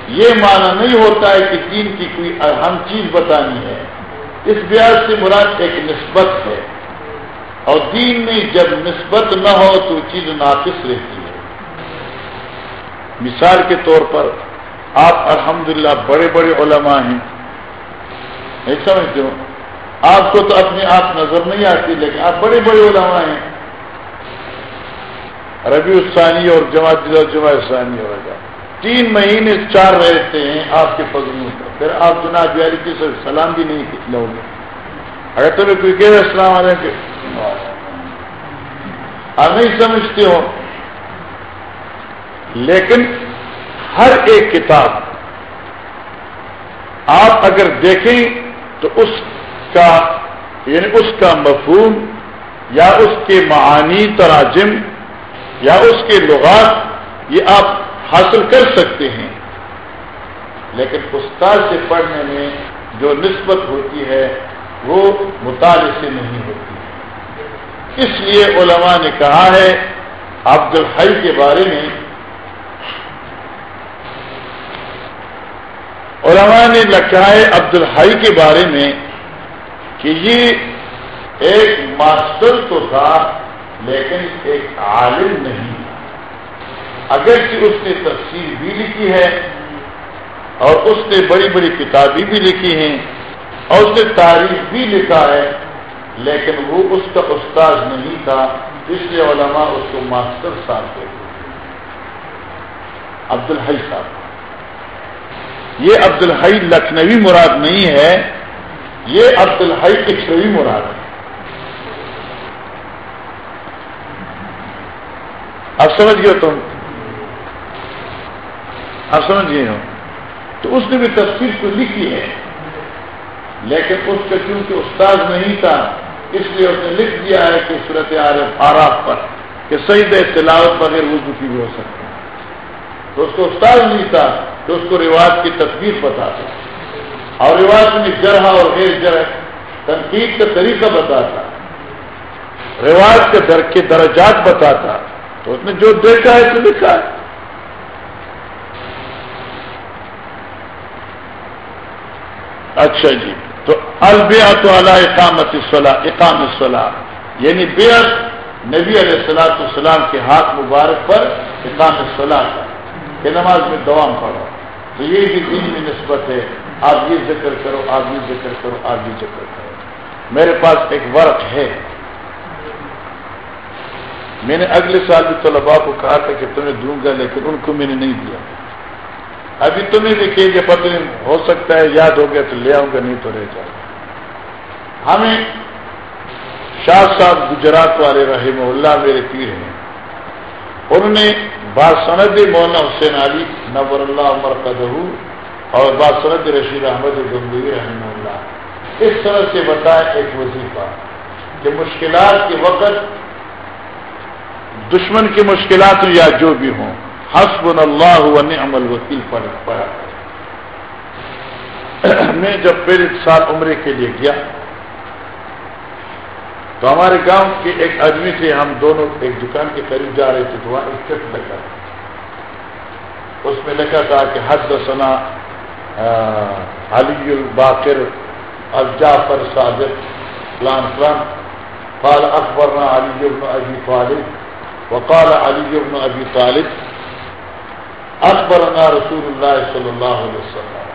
Speaker 1: یہ معنی نہیں ہوتا ہے کہ دین کی کوئی اہم چیز بتانی ہے۔ اس بیاض سے مراد ایک نسبت ہے۔ اور دین میں جب نسبت نہ ہو تو چیز ناقص رہتی ہے۔ مثال کے طور پر آپ الحمدللہ بڑے بڑے علماء ہیں۔ نہیں سمجھتے ہو؟ آپ کو تو اپنے آپ نظر نہیں آتی، لیکن آپ بڑے بڑے علماء ہیں۔ ربیع الثانی اور جماعت جماعت ثانی ہو جائے تین مہینے چار رہتے ہیں آپ کے فضلوں پر پھر آپ جناب بیاری کی سر سلام بھی نہیں لو گے اگر تمہیں کوئی کہ السلام علیکم۔ آپ نہیں سمجھتے ہو؟ لیکن ہر ایک کتاب آپ اگر دیکھیں تو اس کا یعنی اس کا مفہوم یا اس کے معانی تراجم یا اس کے لغات یہ آپ حاصل کر سکتے ہیں۔ لیکن استاد سے پڑھنے میں جو نسبت ہوتی ہے وہ مطالعے سے نہیں ہوتی۔ اس لیے علماء نے کہا ہے عبد الحی کے بارے میں علماء نے لکھا ہے عبد الحی کے بارے میں کہ یہ ایک ماسٹر تو تھا، لیکن ایک عالم نہیں۔ اگرچہ اس نے تفصیل بھی لکھی ہے اور اس نے بڑی بڑی کتابیں بھی لکھی ہیں اور اس نے تاریخ بھی لکھا ہے، لیکن وہ اس کا استاد نہیں تھا، اس لیے علماء اس کو ماسٹر صاحب کہتے عبد الحی صاحب۔ یہ عبد الحی لکھنوی مراد نہیں ہے، یہ عبد الحی کچھوی مراد ہے۔ اب سمجھ گئے تم؟ آپ سمجھیے ہو؟ تو اس نے بھی تصویر کو لکھی ہے، لیکن اس کا کیونکہ استاد نہیں تھا، اس لیے اس نے لکھ دیا ہے کہ صورت آراف پر، کہ صحیح تلاوت بغیر وضو کی بھی ہو سکتا تو اس کو استاد نہیں تھا تو اس کو رواج کی تصویر بتاتا اور رواج میں جرح اور غیر جرح، تنقید کا طریقہ بتاتا، رواج کے در کے درجات بتاتا۔ تو اس نے جو دیکھا ہے تو لکھا ہے۔ اچھا جی تو البیا تو اللہ اقامت صلاح اقام صلاح یعنی بیعت نبی علیہ السلاۃ السلام کے ہاتھ مبارک پر اقام صلاح کا کہ نماز میں دوام پڑھو۔ تو یہ بھی دین میں نسبت ہے، آپ یہ ذکر کرو، آپ یہ ذکر کرو، آپ یہ ذکر کرو۔ میرے پاس ایک ورق ہے۔ میں نے اگلے سال بھی طلباء کو کہا تھا کہ تمہیں دوں گا، لیکن ان کو میں نے نہیں دیا۔ ابھی تمہیں بھی کہ پتہ ہو سکتا ہے، یاد ہو گیا تو لے آؤں گا، نہیں تو رہ جاؤ ہمیں شاہ صاحب گجرات والے رحم اللہ میرے پیر ہیں۔ انہوں نے باسند مولانا حسین علی نور اللہ عمر قدہ اور باسند رشید احمد گنگوئی رحمہ اللہ۔ اس طرح سے بتایا ایک وظیفہ کہ مشکلات کے وقت دشمن کی مشکلات یا جو بھی ہوں حسب اللہ و نعم الوکیل پڑھ پڑا۔ میں جب پھر سال عمرے کے لیے گیا تو ہمارے گاؤں کے ایک آدمی سے ہم دونوں ایک دکان کے قریب جا رہے تھے تو وہاں ایک چٹ لگا۔ اس میں لکھا تھا کہ حد سنا علی الباقر الجافر صادق، فلان فلان۔ قال اکبرنا علی بن ابی طالب، وقال علی بن ابی طالب اکبرنا رسول اللہ صلی اللہ علیہ وسلم۔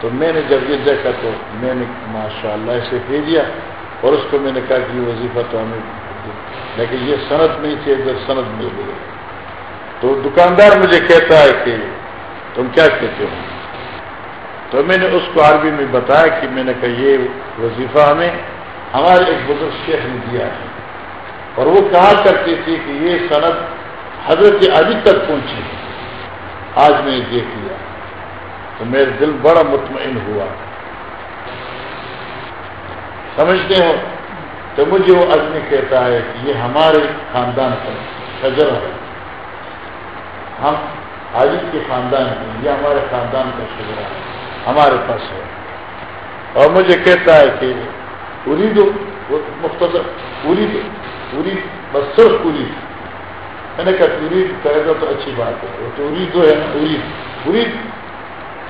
Speaker 1: تو میں نے جب یہ دیکھا تو میں نے ماشاء اللہ اسے بھیجیا اور اس کو میں نے کہا کہ یہ وظیفہ تو ہمیں لیکن یہ صنعت نہیں تھی ادھر صنعت مل گئی۔ تو دکاندار مجھے کہتا ہے کہ تم کیا کہتے ہو؟ تو میں نے اس کو عربی میں بتایا کہ میں نے کہا یہ وظیفہ ہمیں، ہمارے ایک بزرگ شیخ نے دیا ہے۔ اور وہ کہا کرتی تھی کہ یہ صنعت حضرت ابھی تک پہنچی آج میں دیکھ لیا۔ تو میرے دل بڑا مطمئن ہوا۔ سمجھتے ہو، تو مجھے وہ آدمی کہتا ہے کہ یہ ہمارے خاندان کا شجر ہے ہم عالم کے خاندان ہیں، یہ ہمارے خاندان کا شجرا ہے ہمارے پاس ہے۔ اور مجھے کہتا ہے کہ پوری دو مختصر پوری دو پوری بس صرف پوری میں نے کہا پوری کرے گا تو اچھی بات ہے۔ وہ تو دو ہے نا پوری پوری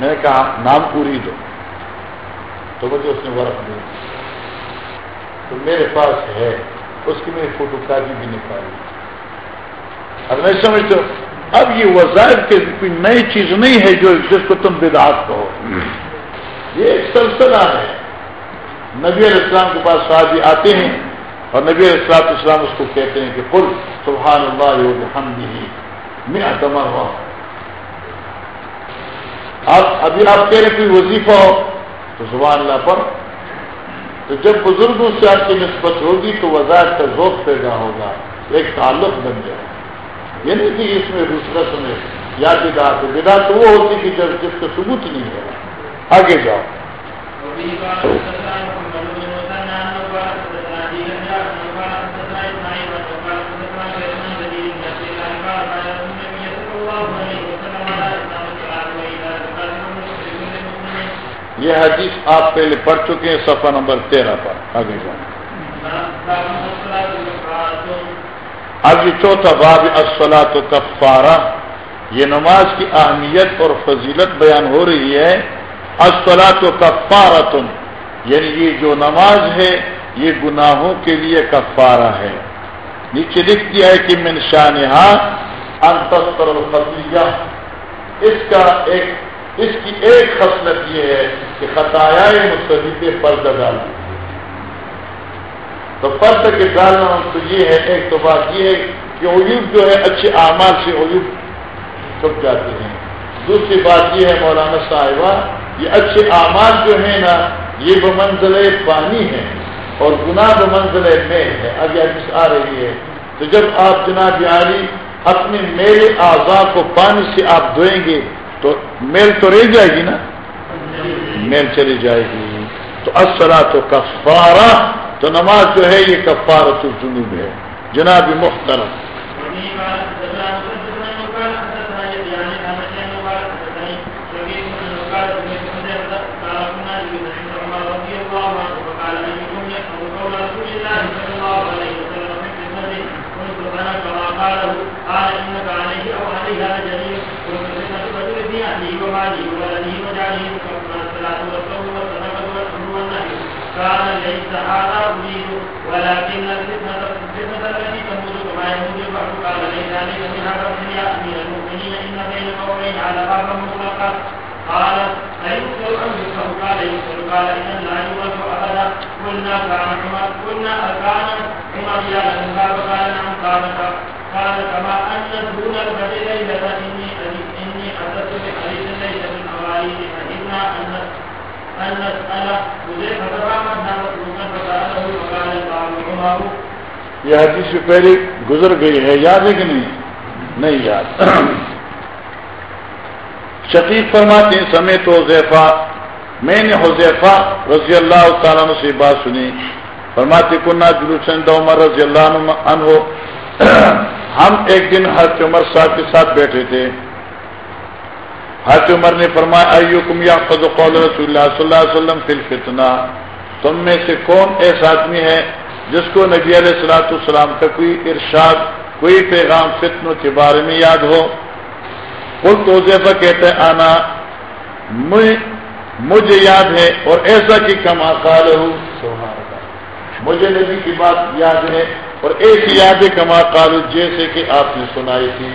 Speaker 1: میں نے کہا نام پوری دو تو مجھے اس نے ورق دیا۔ تو میرے پاس ہے، اس کی میں فوٹو کاپی بھی نکالی۔ اب میں سمجھتا ہوں، اب یہ وظائف کی کوئی نئی چیز نہیں ہے جو جس کو تم بدعات کہو۔ یہ ایک سلسلہ ہے۔ نبی علیہ السلام کے پاس شادی آتے ہیں اور نبی علیہ السلام اسلام اس کو کہتے ہیں کہ پل سبحان اللہ ہم بھی میں اتما ہوا اب ابھی آپ کہہ رہے کوئی وظیفہ ہو تو سبحان اللہ پر تو جب بزرگوں سے آپ کی نسبت ہوگی تو وزاد کا ذوق پیدا ہوگا، ایک تعلق بن جائے۔ یعنی کہ اس میں رسرت میں یا بدا تو بدا تو وہ ہوتی کہ جب جس کا ثبوت نہیں ہے آگے جاؤ۔ یہ حدیث آپ پہلے پڑھ چکے ہیں، صفحہ نمبر تیرہ پر. آگے جائیں اب یہ چوتھا باب اسفلا تو کفارہ. یہ نماز کی اہمیت اور فضیلت بیان ہو رہی ہے. اسفلا تو کفارہ تم یعنی یہ جو نماز ہے، یہ گناہوں کے لیے کفارہ ہے. نیچے لکھ دیا ہے کہ من شانہ انتر الفضیہ اس کا ایک اس کی ایک خصلت یہ ہے کہ خطایا مستحد پردہ ڈال تو پرد کے ڈالنا تو یہ ہے ایک تو بات یہ ہے کہ عیوب جو ہے، اچھے اعمال سے عیوب چھپ جاتے ہیں۔ دوسری بات یہ ہے، مولانا صاحبہ، یہ اچھے اعمال جو ہیں نا، یہ بمنزل پانی ہے اور گناہ بمنزل میل ہے اب یہ آ رہی ہے تو جب آپ جناب عالی اپنے میرے اعضاء کو پانی سے آپ دھوئیں گے تو میل تو رہ جائے گی نا؟ میل چلی جائے گی۔ تو اصلا تو کفارہ، تو نماز جو ہے یہ کفارہ تو جنوب ہے۔ جناب مختلف
Speaker 2: كان ليس هذا أريد، ولكن الفتنة الفتنة التي تموت كما يموت البحر قال ليس عليك من هذا يا أمير المؤمنين إن بين قومين على باب مطلقا. قال أيسر أم يسر قال يسر قال إن لا يورث أبدا. قلنا كان عمر قلنا كان عمر يا الباب. قال نعم، قال قال كما أن دون البدر ليلة إني إني
Speaker 1: یہ حدیث سے پہلے گزر گئی ہے، یاد ہے کہ نہیں؟ نہیں یاد۔ شکیف فرماتے سمیت حذیفہ میں نے حذیفہ رضی اللہ تعالیٰ سے بات سنی۔ فرماتے کنہ جلوسن عمر رضی اللہ عنہ۔ ہم ایک دن حضرت عمر صاحب کے ساتھ بیٹھے تھے۔ حضرت عمر نے فرمایا، ایوکم یا قول رسول اللہ صلی اللہ علیہ وسلم فی الفتنہ۔ تم میں سے کون ایسا آدمی ہے جس کو نبی علیہ السلاۃ السلام کا کوئی ارشاد، کوئی پیغام فتنوں کے بارے میں یاد ہو؟ خود تو کہتے آنا مجھے یاد ہے اور ایسا کہ کم آکال ہوں مجھے نبی کی بات یاد ہے اور ایک یاد ہے کما کالو جیسے کہ آپ نے سنائی تھی۔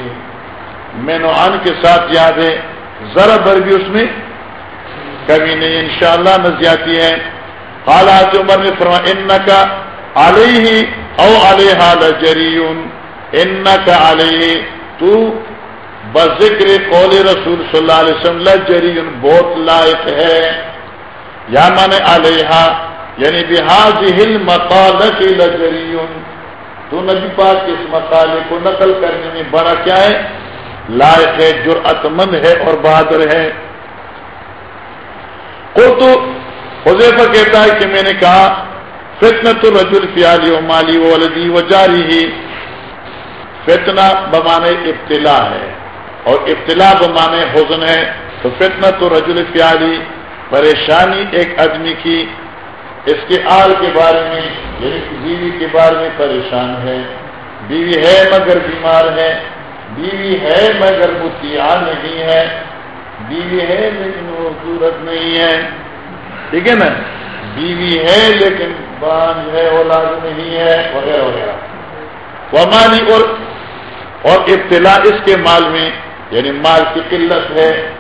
Speaker 1: میں نوان کے ساتھ یاد ہے۔ ذرا بر بھی اس میں کبھی نہیں، انشاءاللہ شاء اللہ ہے۔ حالات عمر نے فرما ان کا علیہ او علیہ جریون ان کا علیہ، تو بذکر قول رسول صلی اللہ علیہ وسلم جریون بہت لائق ہے۔ یا مانے علیہ یعنی بحاظ ہل مطالق لجریون۔ تو نبی پاک اس مقالے کو نقل کرنے میں بڑا کیا ہے؟ لائق ہے، جرأت مند ہے اور بہادر ہے۔ کو تو حضیفہ کہتا ہے کہ میں نے کہا فتنا تو فیالی و مالی و ولدی و جاری ہی فتنا بمانے ابتلا ہے۔ اور ابتلا بمانے حزن ہے۔ تو فتنا تو فیالی پریشانی ایک آدمی کی، اس کے آل کے بارے میں یعنی بیوی کے بارے میں پریشان ہے۔ بیوی ہے مگر بیمار ہے۔ بیوی ہے مگر متیا نہیں ہے۔ بیوی ہے لیکن وہ صورت نہیں ہے۔ ٹھیک ہے نا؟ بیوی ہے لیکن بان ہے اولاد نہیں ہے۔ وغیرہ وغیرہ۔ وہ مالی اور اور ابتلا اس کے مال میں یعنی مال کی قلت ہے۔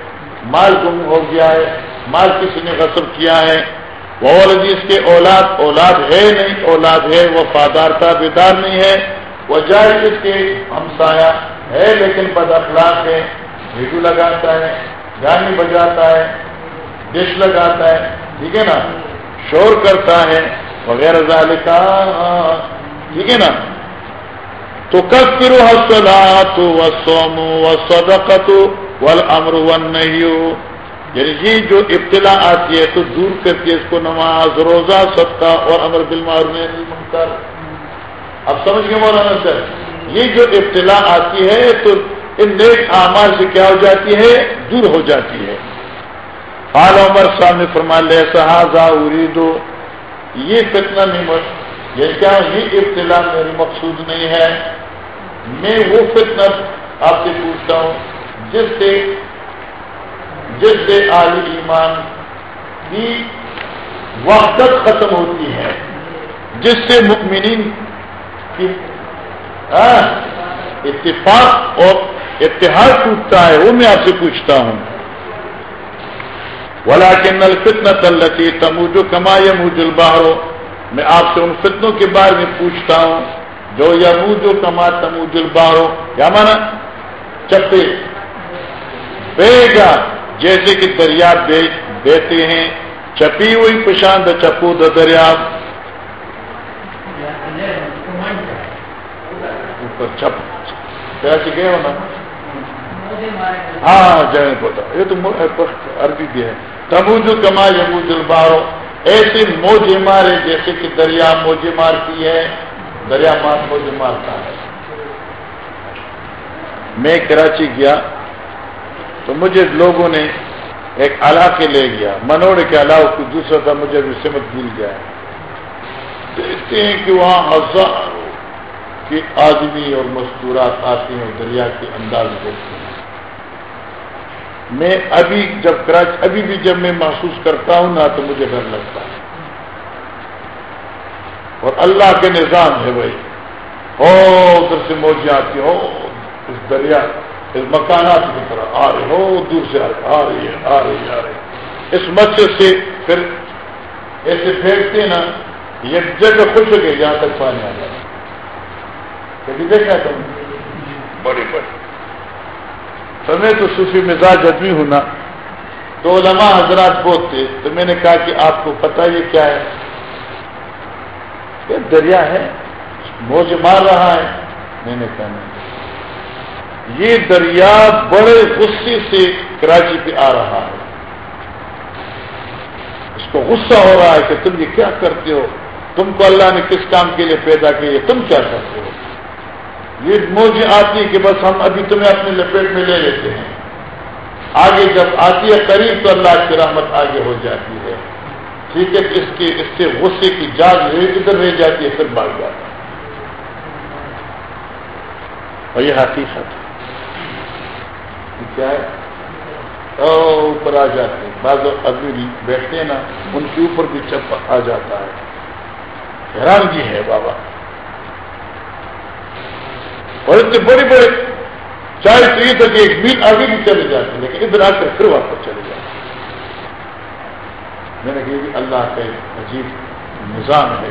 Speaker 1: مال گم ہو گیا ہے۔ مال کسی نے غصب کیا ہے۔ وہ جس کے اولاد اولاد ہے نہیں، اولاد ہے وہ فادار بیدار نہیں ہے۔ وہ جائے جس کے ہمسایا ہے لیکن بد اخلاق ہے ریڈو لگاتا ہے، گانے بجاتا ہے ڈش لگاتا ہے، ٹھیک ہے نا؟ شور کرتا ہے وغیرہ ذالکا ٹھیک ہے نا؟ تو کب پھر حسلا تو سومو و سدقت ول امر ون نہیں یعنی یہ جو ابتلا آتی ہے، تو دور کر کے اس کو نماز، روزہ سب اور امر بالمعروف منکر اب سمجھ گئے مولانا سر یہ جو ابتلا آتی ہے تو ان نیک اعمال سے کیا ہو جاتی ہے؟ دور ہو جاتی ہے۔ حال عمر صاحب نے فرما لے سہازا دو یہ فتنہ نعمت یہ یعنی کیا یہ ابتلا میری مقصود نہیں ہے؟ میں وہ فتنہ آپ سے پوچھتا ہوں، جس سے جس سے عالی ایمان کی وقت ختم ہوتی ہے، جس سے مکمنین کی ہاں؟ اتفاق اور اتحاد ٹوٹتا ہے، وہ میں آپ سے پوچھتا ہوں۔ ولا کے نل فتن تلتی تموجو کما یموج البارو میں آپ سے ان فتنوں کے بارے میں پوچھتا ہوں۔ جو یموجو کما تموج البارو کیا مانا؟ چپے۔ گا جیسے کہ دریا بیتے ہیں۔ چپی ہوئی پشاند چپو دریا د دریا چپ گئے ہو نا۔ ہاں جی پوتا یہ تو عربی بھی ہے۔ تموج کما یموج البارو ایسے موجے مارے جیسے کہ دریا موجے مارتی ہے۔ دریا مار موجے مارتا ہے۔ میں کراچی گیا تو مجھے لوگوں نے ایک علاقے لے گیا۔ منوڑ کے علاوہ کوئی دوسرا تھا، مجھے سمت بھول گیا۔ دیکھتے ہیں کہ وہاں ہزار کے آدمی اور مستورات آتے ہیں اور دریا کے انداز دیکھتے ہیں۔ میں ابھی جب کراچ ابھی بھی جب میں محسوس کرتا ہوں نا تو مجھے ڈر لگتا ہے۔ اور اللہ کے نظام ہے بھائی۔ ہو ادھر سے موجیں آتی ہو اس دریا مکانات کی طرح آ رہے ہو دور سے آ رہی ہے آ رہی ہے آ رہی ہے اس مسجد سے پھر ایسے پھینکتے نا، یہ جگہ خوش ہو گئی جہاں تک پانی آ جائے۔ کبھی دیکھا تم بڑی بڑی۔ سمے تو صوفی مزاج آدمی ہونا تو علماء حضرات بہت تھے تو میں نے کہا کہ آپ کو پتا یہ کیا ہے؟ یہ دریا ہے موج مار رہا ہے۔ میں نے کہا نہیں۔ یہ دریا بڑے غصے سے کراچی پہ آ رہا ہے۔ اس کو غصہ ہو رہا ہے کہ تم یہ کیا کرتے ہو؟ تم کو اللہ نے کس کام کے لیے پیدا کیا؟ تم کیا کرتے ہو؟ یہ موج آتی ہے کہ بس ہم ابھی تمہیں اپنے لپیٹ میں لے لیتے ہیں۔ آگے جب آتی ہے قریب تو اللہ کی رحمت آگے ہو جاتی ہے۔ ٹھیک ہے اس کے اس سے غصے کی جاگ ادھر رہ جاتی ہے، پھر بھاگ جاتا ہے۔ اور یہ حقیقت کیا ہے؟ اوپر آ جاتے ہیں۔ بعض ابھی بیٹھتے ہیں نا، ان کے اوپر بھی چپ آ جاتا ہے۔ حیرانگی ہے بابا۔ اور اتنے بڑے بڑے چاہے تو یہ تھا کہ ایک میل آگے بھی چلے جاتے ہیں، لیکن ادھر آ کر پھر واپس چلے جاتے میں نے کہا اللہ کا ایک عجیب نظام ہے۔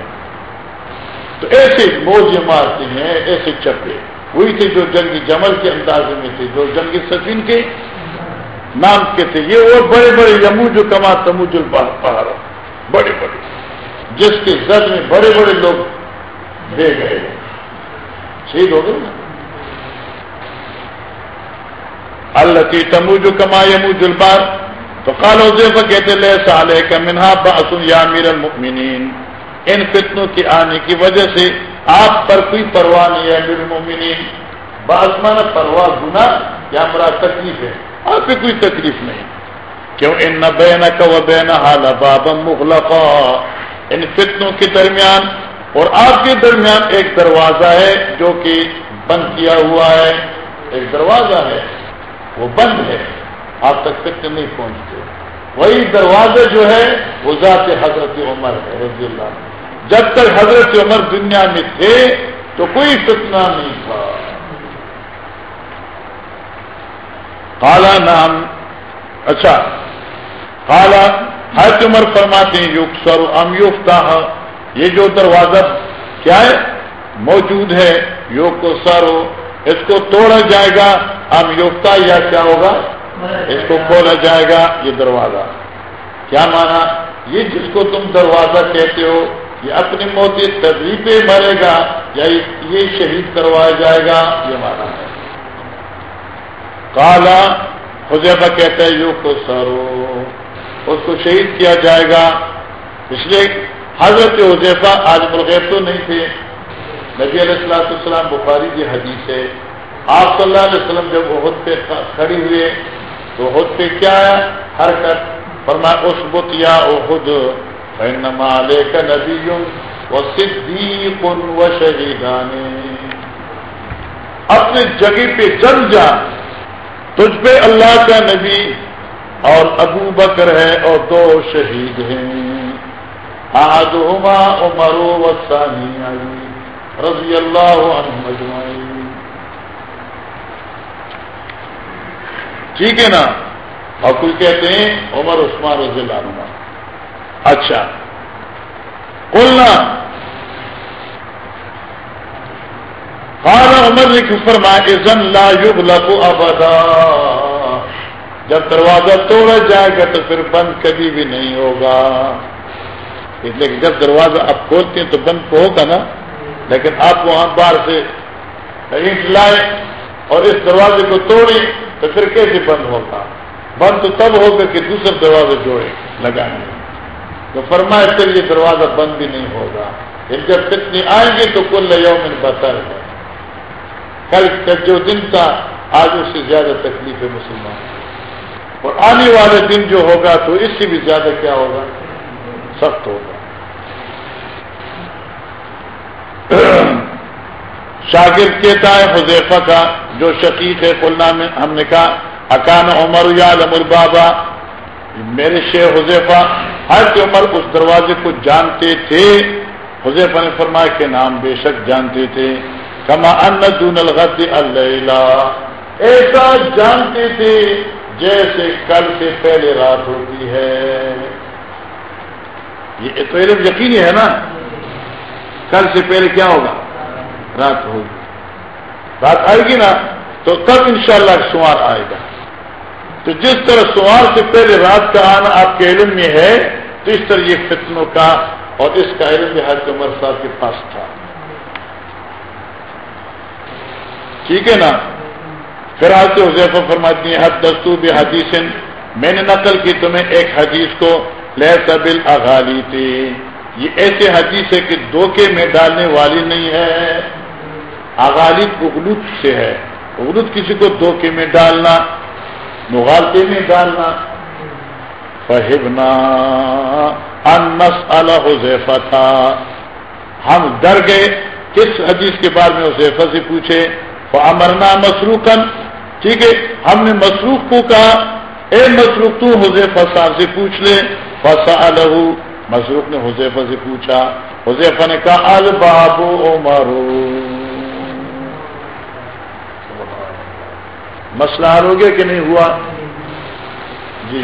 Speaker 1: تو ایسے موج مارتے ہیں، ایسے چپے۔ وہی تھے جو جنگی جمل کے اندازے میں تھے، جو جنگی سفین کے نام کے تھے۔ یہ اور بڑے بڑے یمو جو کما تموج پہاڑ بڑے بڑے۔ جس کے زد میں بڑے بڑے لوگ دے گئے۔ شہید ہو گئے نا؟ اللہ کی تمو جو کما یمو جلبار تو کالو زیب کہتے لے سالے کا منہا باسن یا میر المؤمنین۔ ان فتنوں کے آنے کی وجہ سے آپ پر کوئی پرواہ نہیں ہے امیر المؤمنین۔ باسمان پرواہ گنا یا ہمارا تکلیف ہے۔ آپ پہ کوئی تکلیف نہیں۔ کیوں؟ ان نہ بین کا و بین حال بابا مغلقا۔ ان فتنوں کے درمیان اور آپ کے درمیان ایک دروازہ ہے جو کہ بند کیا ہوا ہے۔ ایک دروازہ ہے۔ وہ بند ہے، آپ تک فتنے نہیں پہنچتے۔ وہی دروازے جو ہے، وہ ذات حضرت عمر ہے، رضی اللہ جب تک حضرت عمر دنیا میں تھے، تو کوئی فتنہ نہیں تھا۔ کالا نام اچھا۔ کالا حضرت عمر فرماتے ہیں یوگ سر ام یوگتا یہ جو دروازہ کیا ہے؟ موجود ہے یوگ کو سر اس کو توڑا جائے گا ام یوگتا یا کیا ہوگا؟ اس کو کھولا جائے گا، یہ دروازہ۔ کیا مانا؟ یہ جس کو تم دروازہ کہتے ہو، یہ اپنی موتی تجریب پہ مرے گا، یا یہ شہید کروایا جائے گا، یہ مانا ہے۔ کالا خزیبہ کہتا ہے یو کو سرو اس کو شہید کیا جائے گا۔ اس لیے حضرت حضیفہ آج ملغیر تو نہیں تھے۔ نبی علیہ السلام السلام بخاری کی حدیث ہے، آپ صلی اللہ علیہ وسلم جب وہ خود پہ کھڑی ہوئے، تو خود پہ کیا ہے حرکت فرما اس بت یا خود لے کا نبی وہ صدیق و شہیدان اپنی جگہ پہ جم جا، تجھ پہ اللہ کا نبی اور ابو بکر ہے اور دو شہید ہیں۔ آج عما عمرو و ثانی رضی اللہ عنہ ٹھیک ہے نا؟ اور کچھ کہتے ہیں عمر، عثمان رضی اللہ عنہ اچھا۔ کولنا خان عمر نے کس فرما ازن لا یغلق ابدا۔ جب دروازہ توڑا جائے گا تو پھر بند کبھی بھی نہیں ہوگا۔ اس لیے جب دروازہ آپ کھولتے ہیں تو بند تو ہوگا نا؟ لیکن آپ وہاں باہر سے اینٹ لائے اور اس دروازے کو توڑیں تو پھر کیسے بند ہوگا؟ بند تو تب ہوگا کہ دوسرے دروازے جوڑے لگانے تو فرمائے پھر یہ دروازہ بند بھی نہیں ہوگا۔ جب کتنی آئیں گے تو کل یوم بتا ہے۔ کل کا جو دن تھا، آج اس سے زیادہ تکلیف ہے مسلمان۔ اور آنے والے دن جو ہوگا تو اس سے بھی زیادہ کیا ہوگا؟ سخت ہوگا۔ شاگرد کہتا ہے حذیفہ کا، جو شقیق ہے کلنا میں، ہم نے کہا، اکان عمر یا لمر بابا میرے شیخ حذیفہ، ہر عمر اس دروازے کو جانتے تھے۔ حذیفہ نے فرمایا کہ نام بے شک جانتے تھے۔ کما ان دون الغد اللہ ایسا جانتے تھے جیسے کل سے پہلے رات ہوتی ہے۔ یہ تو علم یقینی ہے نا؟ کل سے پہلے کیا ہوگا؟ رات ہوگی۔ رات آئے گی نا، تو تب انشاءاللہ شاء شمار آئے گا۔ تو جس طرح سوار سے پہلے رات کا آنا آپ کے علم میں ہے، تو اس طرح یہ فتنوں کا اور اس کا علم بھی حضرت عمر صاحب کے پاس تھا۔ ٹھیک ہے نا؟ پھر آج سے حضیفہ فرماتی ہیں، حد دستور بھی حدیث میں نے نقل کی تمہیں ایک حدیث کو لہ سبل اغالی تھی یہ ایسے حدیث ہے کہ دھوکے میں ڈالنے والی نہیں ہے۔ اغالی اغلوط سے ہے۔ اغلوط کسی کو دھوکے میں ڈالنا، مغالطے میں ڈالنا۔ فہبنا انس الحفا تھا ہم ڈر گئے کس حدیث کے بارے میں حضیفہ سے پوچھے۔ امرنا مسروقن ٹھیک ہے، ہم نے مسروخ کو کہا، اے مسروخ تو حضیفہ صاحب سے پوچھ لے۔ فسا الح مسروخ نے حضیفہ سے پوچھا حضیفہ نے کہا البابو عمرو مسئلہ حل ہو گیا کہ نہیں ہوا؟ جی۔